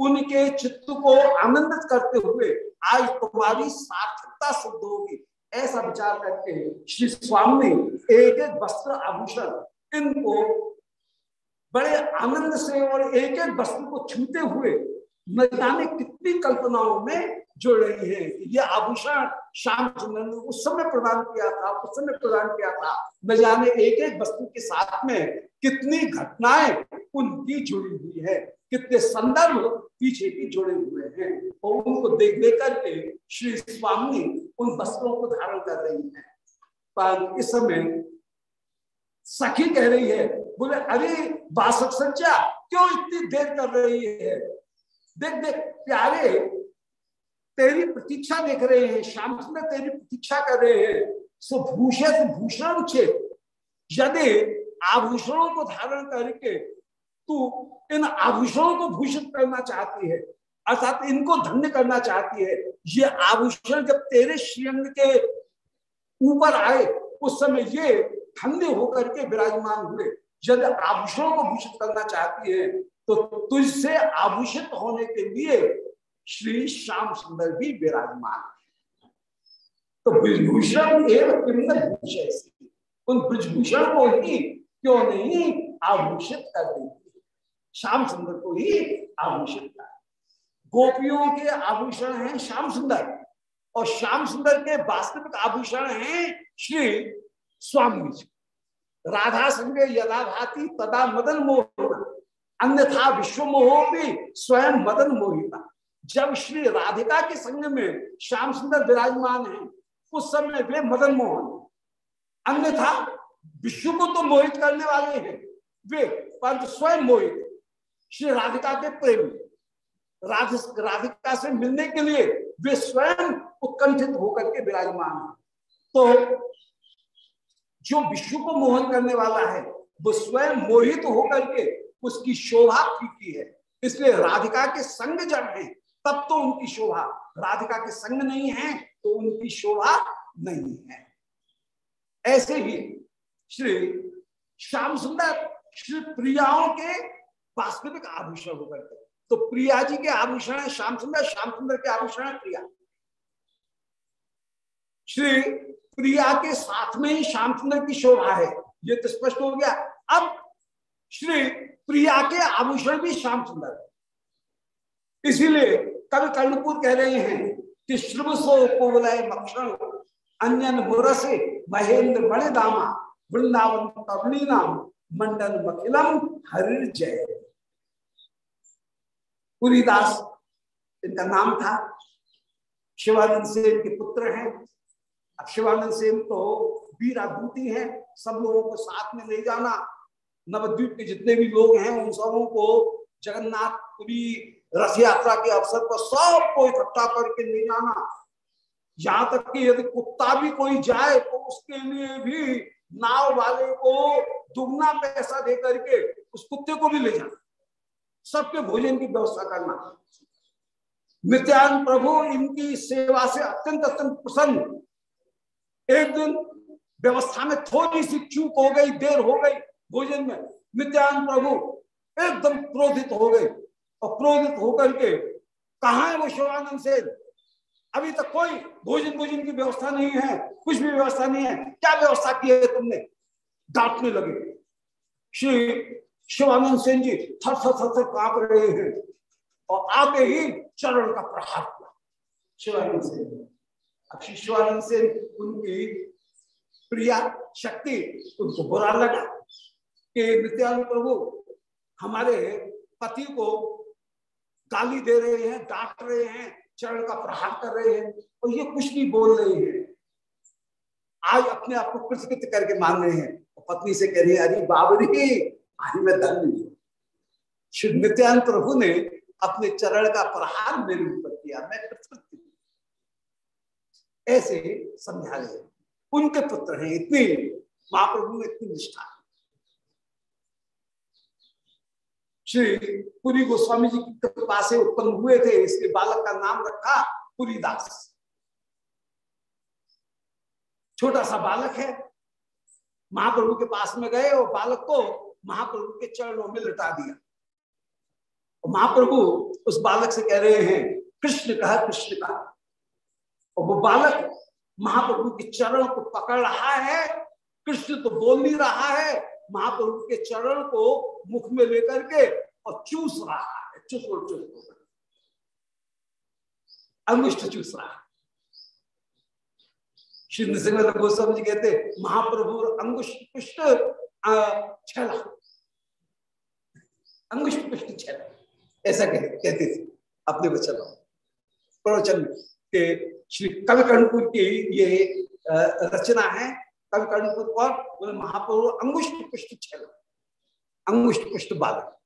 उनके चित्त को आनंदित करते हुए आज तुम्हारी सार्थकता सिद्ध होगी। ऐसा विचार करके श्री स्वामी एक एक वस्त्र आभूषण इनको बड़े आनंद से और एक एक वस्त्र को छूते हुए न जाने कितनी कल्पनाओं में जुड़ रही है, ये आभूषण श्याम सुंदर ने उस समय प्रदान किया था, उस समय प्रदान किया था। न जाने एक एक वस्तु के साथ में कितनी घटनाएँ उनकी जुड़ी हुई है, कितने संदर्भ पीछे की जुड़े हुए हैं, और उनको देख देख करके श्री स्वामी उन वस्त्रों को धारण कर रही है। पर इस समय सखी कह रही है, बोले, अरे, बासक सच्चा क्यों इतनी देर कर रही है? देख देख, प्यारे, तेरी प्रतीक्षा देख रहे हैं श्याम सुंदर तेरी प्रतीक्षा कर रहे हैं। सो भूषण भूषण छेद यदि आभूषणों को धारण करके तू इन आभूषणों को भूषित करना चाहती है, अर्थात इनको धन्य करना चाहती है, ये आभूषण जब तेरे श्रीअंग के ऊपर आए, उस समय ये धन्य होकर के विराजमान हुए। यदि आभूषणों को भूषित करना चाहती है तो तुझसे आभूषित होने के लिए श्री श्याम सुंदर भी विराजमान तो ब्रजभूषण उन ब्रजभूषण को ही क्यों नहीं आभूषित कर देंगे? श्याम सुंदर को ही आभूषित कर। गोपियों के आभूषण हैं श्याम सुंदर और श्याम सुंदर के वास्तविक आभूषण हैं श्री स्वामी जी। राधा संगे यदा भाती तदा मदन मोह। अन्यथा विश्व मोह भी स्वयं मदन मोहिता। जब श्री राधिका के संग में श्याम सुंदर विराजमान है, उस समय वे मदन मोहन अन्यथा विश्व को तो मोहित करने वाले हैं। वे पर स्वयं मोहित श्री राधिका के प्रेम राधिका से मिलने के लिए वे स्वयं उत्कंठित होकर के विराजमान है। तो जो विश्व को मोहन करने वाला है, वो स्वयं मोहित होकर के उसकी शोभा फीकी है। इसलिए राधिका के संग जब है, तब तो उनकी शोभा। राधिका के संग नहीं है तो उनकी शोभा नहीं है। ऐसे ही श्री श्याम सुंदर श्री प्रियाओं के वास्तविक आभूषण होकर के तो प्रिया जी के आभूषण है, श्याम सुंदर श्याम सुंदर के आभूषण है प्रिया। श्री प्रिया के साथ में ही श्याम सुंदर की शोभा है। ये तो स्पष्ट हो गया। अब श्री प्रिया के आभूषण भी श्याम सुंदर है। इसीलिए कवि कर्णपुर कह रहे हैं कि श्रुभ सो कुवलय मक्षण, अन्यन मुरसे महेंद्र बड़े दामा वृंदावन तरुणी नाम मंडन मखिलम हरिर जय। पुरीदास, इनका नाम था। शिवानंद सेन के पुत्र हैं। अब शिवानंद सेन तो वीरा दूती है। सब लोगों को साथ में ले जाना नवद्वीप के जितने भी लोग हैं, उन सबों को जगन्नाथपुरी रथ यात्रा के अवसर पर सबको इकट्ठा करके ले जाना। यहाँ तक कि यदि कुत्ता भी कोई जाए तो उसके लिए भी नाव वाले को दुगना पैसा दे करके उस कुत्ते को भी ले जाना। सबके भोजन की व्यवस्था करना। नित्यान प्रभु इनकी सेवा से अत्यंत अत्यंत प्रसन्न। एक दिन व्यवस्था में थोड़ी सी चूक हो गई, देर हो गई। भोजन में। नित्यान प्रभु एकदम क्रोधित हो गए। और क्रोधित होकर के कहा है वो शिवानंद से अभी तक कोई भोजन भोजन की व्यवस्था नहीं है, कुछ भी व्यवस्था नहीं है। क्या व्यवस्था की है तुमने? डांटने लगे। श्री शिवानंद सेन जी थर थर थर थर काँप रहे हैं और आते ही चरण का प्रहार हुआ शिवानंद सेन। अब श्री शिवानंद सेन, उनकी प्रिया शक्ति उनको बुरा लगा। कि नित्यानंद प्रभु हमारे पति को गाली दे रहे हैं, डांट रहे हैं, चरण का प्रहार कर रहे हैं और ये कुछ नहीं बोल रहे हैं। आज अपने आप को कृतकृत करके मान रहे हैं और पत्नी से कह रही है, अरे बाबरी, आज मैं धन्य श्री नित्यानंद प्रभु ने अपने चरण का प्रहार मेरे ऊपर किया, मैं कृतकृत ऐसे समझा रहे उनके पुत्र हैं, इतनी महाप्रभु में इतनी निष्ठा श्री पुरी गोस्वामी जी की कृपा से उत्पन्न हुए थे, इसके बालक का नाम रखा पुरीदास छोटा सा बालक है, महाप्रभु के पास में गए और बालक को महाप्रभु के चरणों में लटा दिया। महाप्रभु उस बालक से कह रहे हैं, कृष्ण कहा कृष्ण कहा। और वो बालक महाप्रभु के चरण को पकड़ रहा है, कृष्ण तो बोल नहीं रहा है महाप्रभु के चरण को मुख में लेकर के और चूस रहा है चुप चुप अंगुष्ठ चूस। रहा है। श्री नृसिंह गोस्वामी जी कहते महाप्रभु अंगुष्ठ पुष्ट छला। अंगुष्ठ पुष्ट छला। ऐसा कह, कहते थे अपने वचन प्रवचन के श्री कवि की ये रचना है कवि पर महाप्रभु अंगुष्ठ पुष्ट छेला. अंगुष्ठ पुष्ट बालक.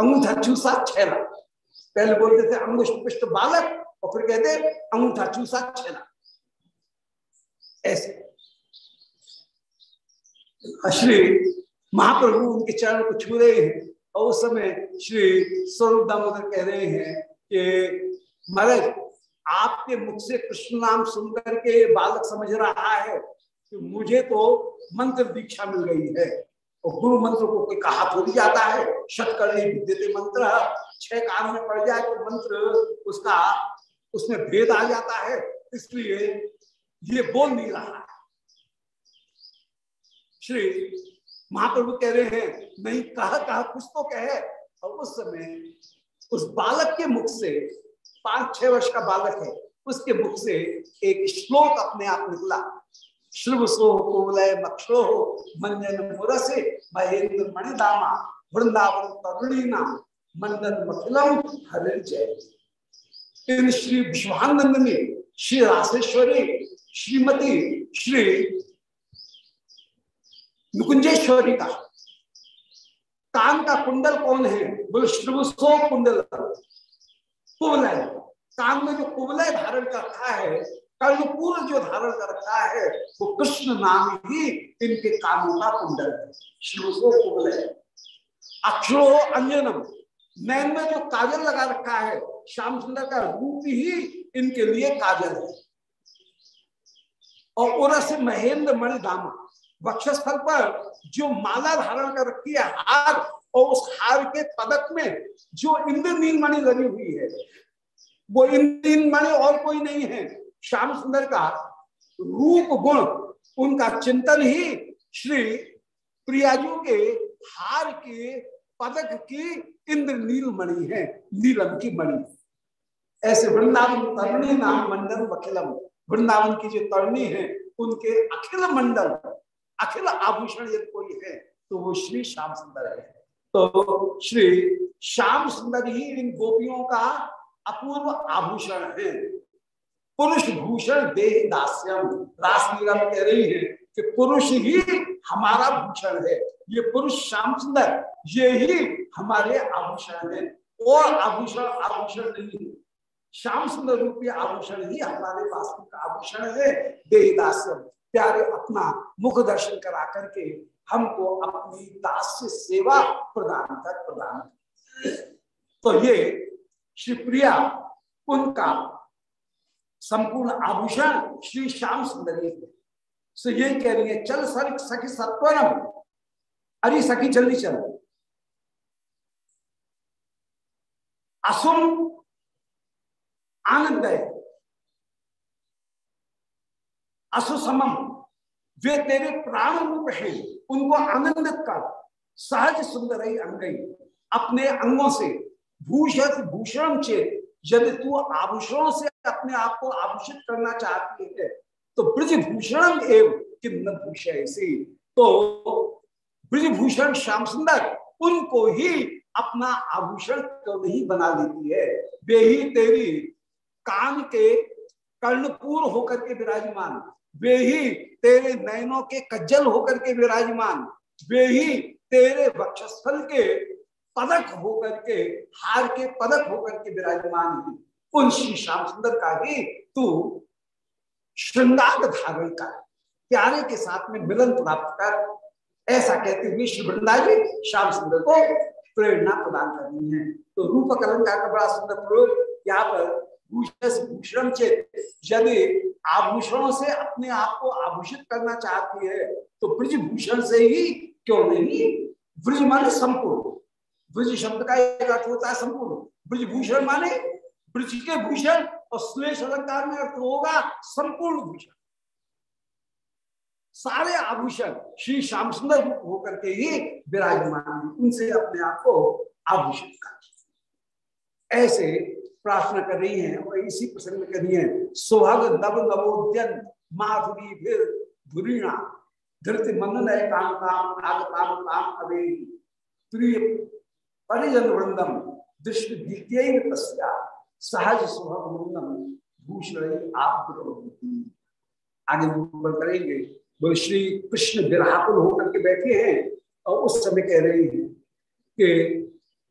अंगूठा चूसा छेला. पहले बोलते थे अंगुष्ठ पुष्ट बालक, और फिर कहते अंगूठा चूसा छेला. ऐसे. श्री महाप्रभु उनके चरण को छू रहे हैं, और उस समय श्री स्वरूप दामोदर कह रहे हैं कि, महाराज, आपके मुख से कृष्ण नाम सुनकर के बालक समझ रहा है कि मुझे तो मंत्र दीक्षा मिल गई है। और गुरु मंत्र को कोई कहा थोड़ी जाता है शतकर्णी विद्यते मंत्र, छह कान में पड़ जाए तो मंत्र उसका, उसमें भेद आ जाता है। इसलिए ये बोल नहीं रहा है। श्री महाप्रभु कह रहे हैं, नहीं, कहा कहा, कुछ तो कहे। और उस समय उस बालक के मुख से, पाँच, छह वर्ष का बालक है, उसके मुख से एक श्लोक अपने आप निकला। श्रुभ सो कोलय मक्षो मंजन मुरसे, महेंद्र मणिदामा, वृंदावन तरुणीना, मंदन मखिलम हरे जय। इन श्री विश्वानंद में श्री राशेश्वरी, श्रीमती श्री नुकुंजेश्वरी का कान का कुंडल कौन है? बोले श्रुभसो कुंडल। कुबलय। कान में जो कुबलय धारण कर रखा है कर्णपूर जो धारण कर रखा है, वो तो कृष्ण नाम ही इनके कानों का कुंडल है। कुबलय अक्षरो अंजनम। नैन में जो काजल लगा रखा है, श्याम सुंदर का रूप ही इनके लिए काजल है। और उरस महेंद्र मणि दामा वक्षस्थल पर जो माला धारण कर रखी है हार, और उस हार के पदक में जो इंद्रनील मणि लगी हुई है, वो इंद्रनील मणि और कोई नहीं है। श्याम सुंदर का रूप गुण, उनका चिंतन ही श्री प्रियाजू के हार के पदक की इंद्र नील मणि है, नीलम की मणि। ऐसे वृंदावन तरणी नाम मंडल अखिलम वृंदावन की जो तरणी है, उनके अखिल मंडल, अखिल आभूषण यदि कोई है तो वो श्री श्याम सुंदर है। तो श्री श्याम सुंदर ही इन गोपियों का अपूर्व आभूषण है। पुरुष भूषण देह दास्यम। रासलीलम कह रही है कि पुरुष ही हमारा भूषण है। ये पुरुष श्याम सुंदर, ये ही हमारे आभूषण है। और आभूषण आभूषण नहीं है। श्याम सुंदर रूपी आभूषण ही हमारे वास्तविक आभूषण है देहदास्यम प्यारे अपना मुख दर्शन करा करके हमको अपनी दास्य सेवा प्रदान कर, प्रदान तो ये श्री प्रिया, उनका संपूर्ण आभूषण श्री श्याम सुंदरी से ये कह रही है, चल सर, सखी सत्वरम। अरे, सखी, जल्दी चल। असुम, आनंद है। असुसमम, वे तेरे प्राण रूप है। उनको आनंदित कर। सहज सुंदर अंगई अपने अंगों से भूषण भूषण चेत। यदि तू आभूषणों से अपने आप को आभूषित करना चाहती है। तो ब्रजभूषण एवं किन्न भूषण से तो ब्रजभूषण श्याम सुंदर उनको ही अपना आभूषण क्यों नहीं बना लेती है। वे ही तेरी कान के कर्णपूर होकर के विराजमान। वे ही तेरे नयनों के कज्जल होकर के विराजमान। वे ही तेरे वक्षस्थल के पदक होकर के, हार के पदक होकर के विराजमान है। उन श्री श्याम सुंदर का ही तू श्रृंगार धारण कर, प्यारे के साथ में मिलन प्राप्त कर। ऐसा कहते हुए श्री वृंदा जी श्याम सुंदर को प्रेरणा प्रदान करनी है। तो रूप अलंकार का बड़ा सुंदर प्रयोग, यहाँ पर भूषण चेत यदि आभूषणों से अपने आप को आभूषित करना चाहती है तो ब्रज भूषण से ही क्यों नहीं? ब्रज माने संपूर्ण। ब्रज शब्द का एक अर्थ होता है संपूर्ण। ब्रज भूषण माने ब्रज के भूषण और श्लेष अलंकार में अर्थ होगा, संपूर्ण भूषण। सारे आभूषण श्री श्याम सुंदर होकर के ही विराजमान उनसे अपने आप को आभूषण कर ऐसे प्रार्थना कर रही हैं और इसी प्रसंग में कर रही है, सुहाग नव नवोद्यन, माधुरी फिर धुरीणा, धृति नय काम काम, आग काम काम अवे प्रिय परिजन वृंदम, दृष्टि द्वितीय तस्या सहज सुभग मुंदम भूषण आप आगे करेंगे। वो श्री कृष्ण विराकुल होकर के बैठे हैं और उस समय कह रहे हैं कि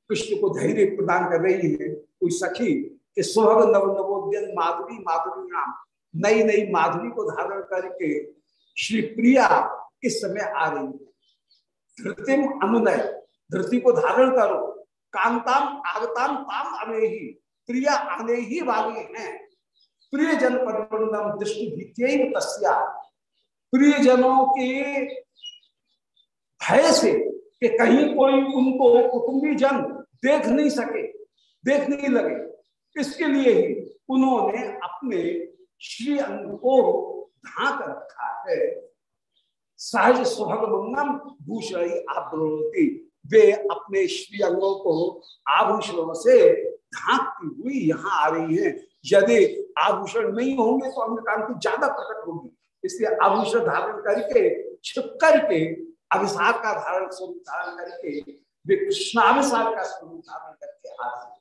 कृष्ण को धैर्य प्रदान कर रही है कोई सखी कि सुभग नव नवोद्यन माधुरी माधुरी नाम नई नई माधुरी को धारण करके श्री प्रिया इस समय आ रही है। धृतिम अनुनय, धृति को धारण करो। कांताम, आगताम, ताम अमे ही प्रिया आने ही वाली है। प्रिय जन दृष्टि तस्या। प्रियजनों के भय से कि कहीं कोई उनको कुटुंबी जन देख नहीं सके, देख नहीं लगे। इसके लिए ही उन्होंने अपने श्री अंग को ढाक रखा है। सहज सुभग मंगम भूषण वे अपने श्री अंगों को आभूषणों से ढांकती हुई यहाँ आ रही है। यदि आभूषण नहीं होंगे तो अंगकांति ज़्यादा प्रकट होगी। इसलिए आभूषण धारण करके, छिप करके अभिषाक का धारण, स्वरूप धारण करके, वे कृष्णाभिसार का स्वरूप धारण करके आ रहे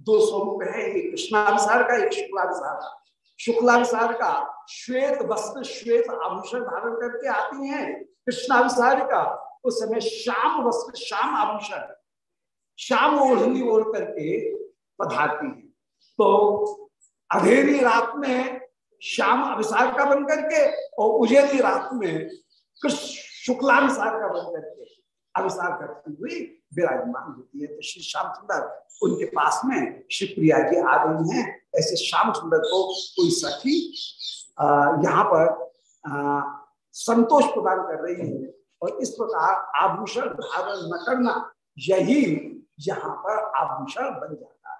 दो स्वरूप है, एक कृष्णाभिसार का, एक शुक्लाभिसार शुक्लाभिसार का श्वेत वस्त्र, श्वेत आभूषण धारण करके आती हैं। कृष्णाभिसार का उस समय श्याम वस्त्र, श्याम आभूषण, श्याम ओढ़नी ओढ़ करके पधारती है। तो अधेरी रात में श्याम अभिसार का बन करके और उजेली रात में कृष्ण शुक्लाभिसार का बन करके अभिसार करती हुई विराजमान होती है। तो श्री श्याम सुंदर उनके पास में श्री प्रिया जी आ रही हैं। ऐसे श्याम सुंदर को कोई सखी यहाँ पर संतोष प्रदान कर रही है। और इस प्रकार आभूषण धारण न करना यही यहाँ पर आभूषण बन जाता है।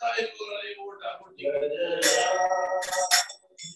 தாய் போராளி போட்டா போட்டி.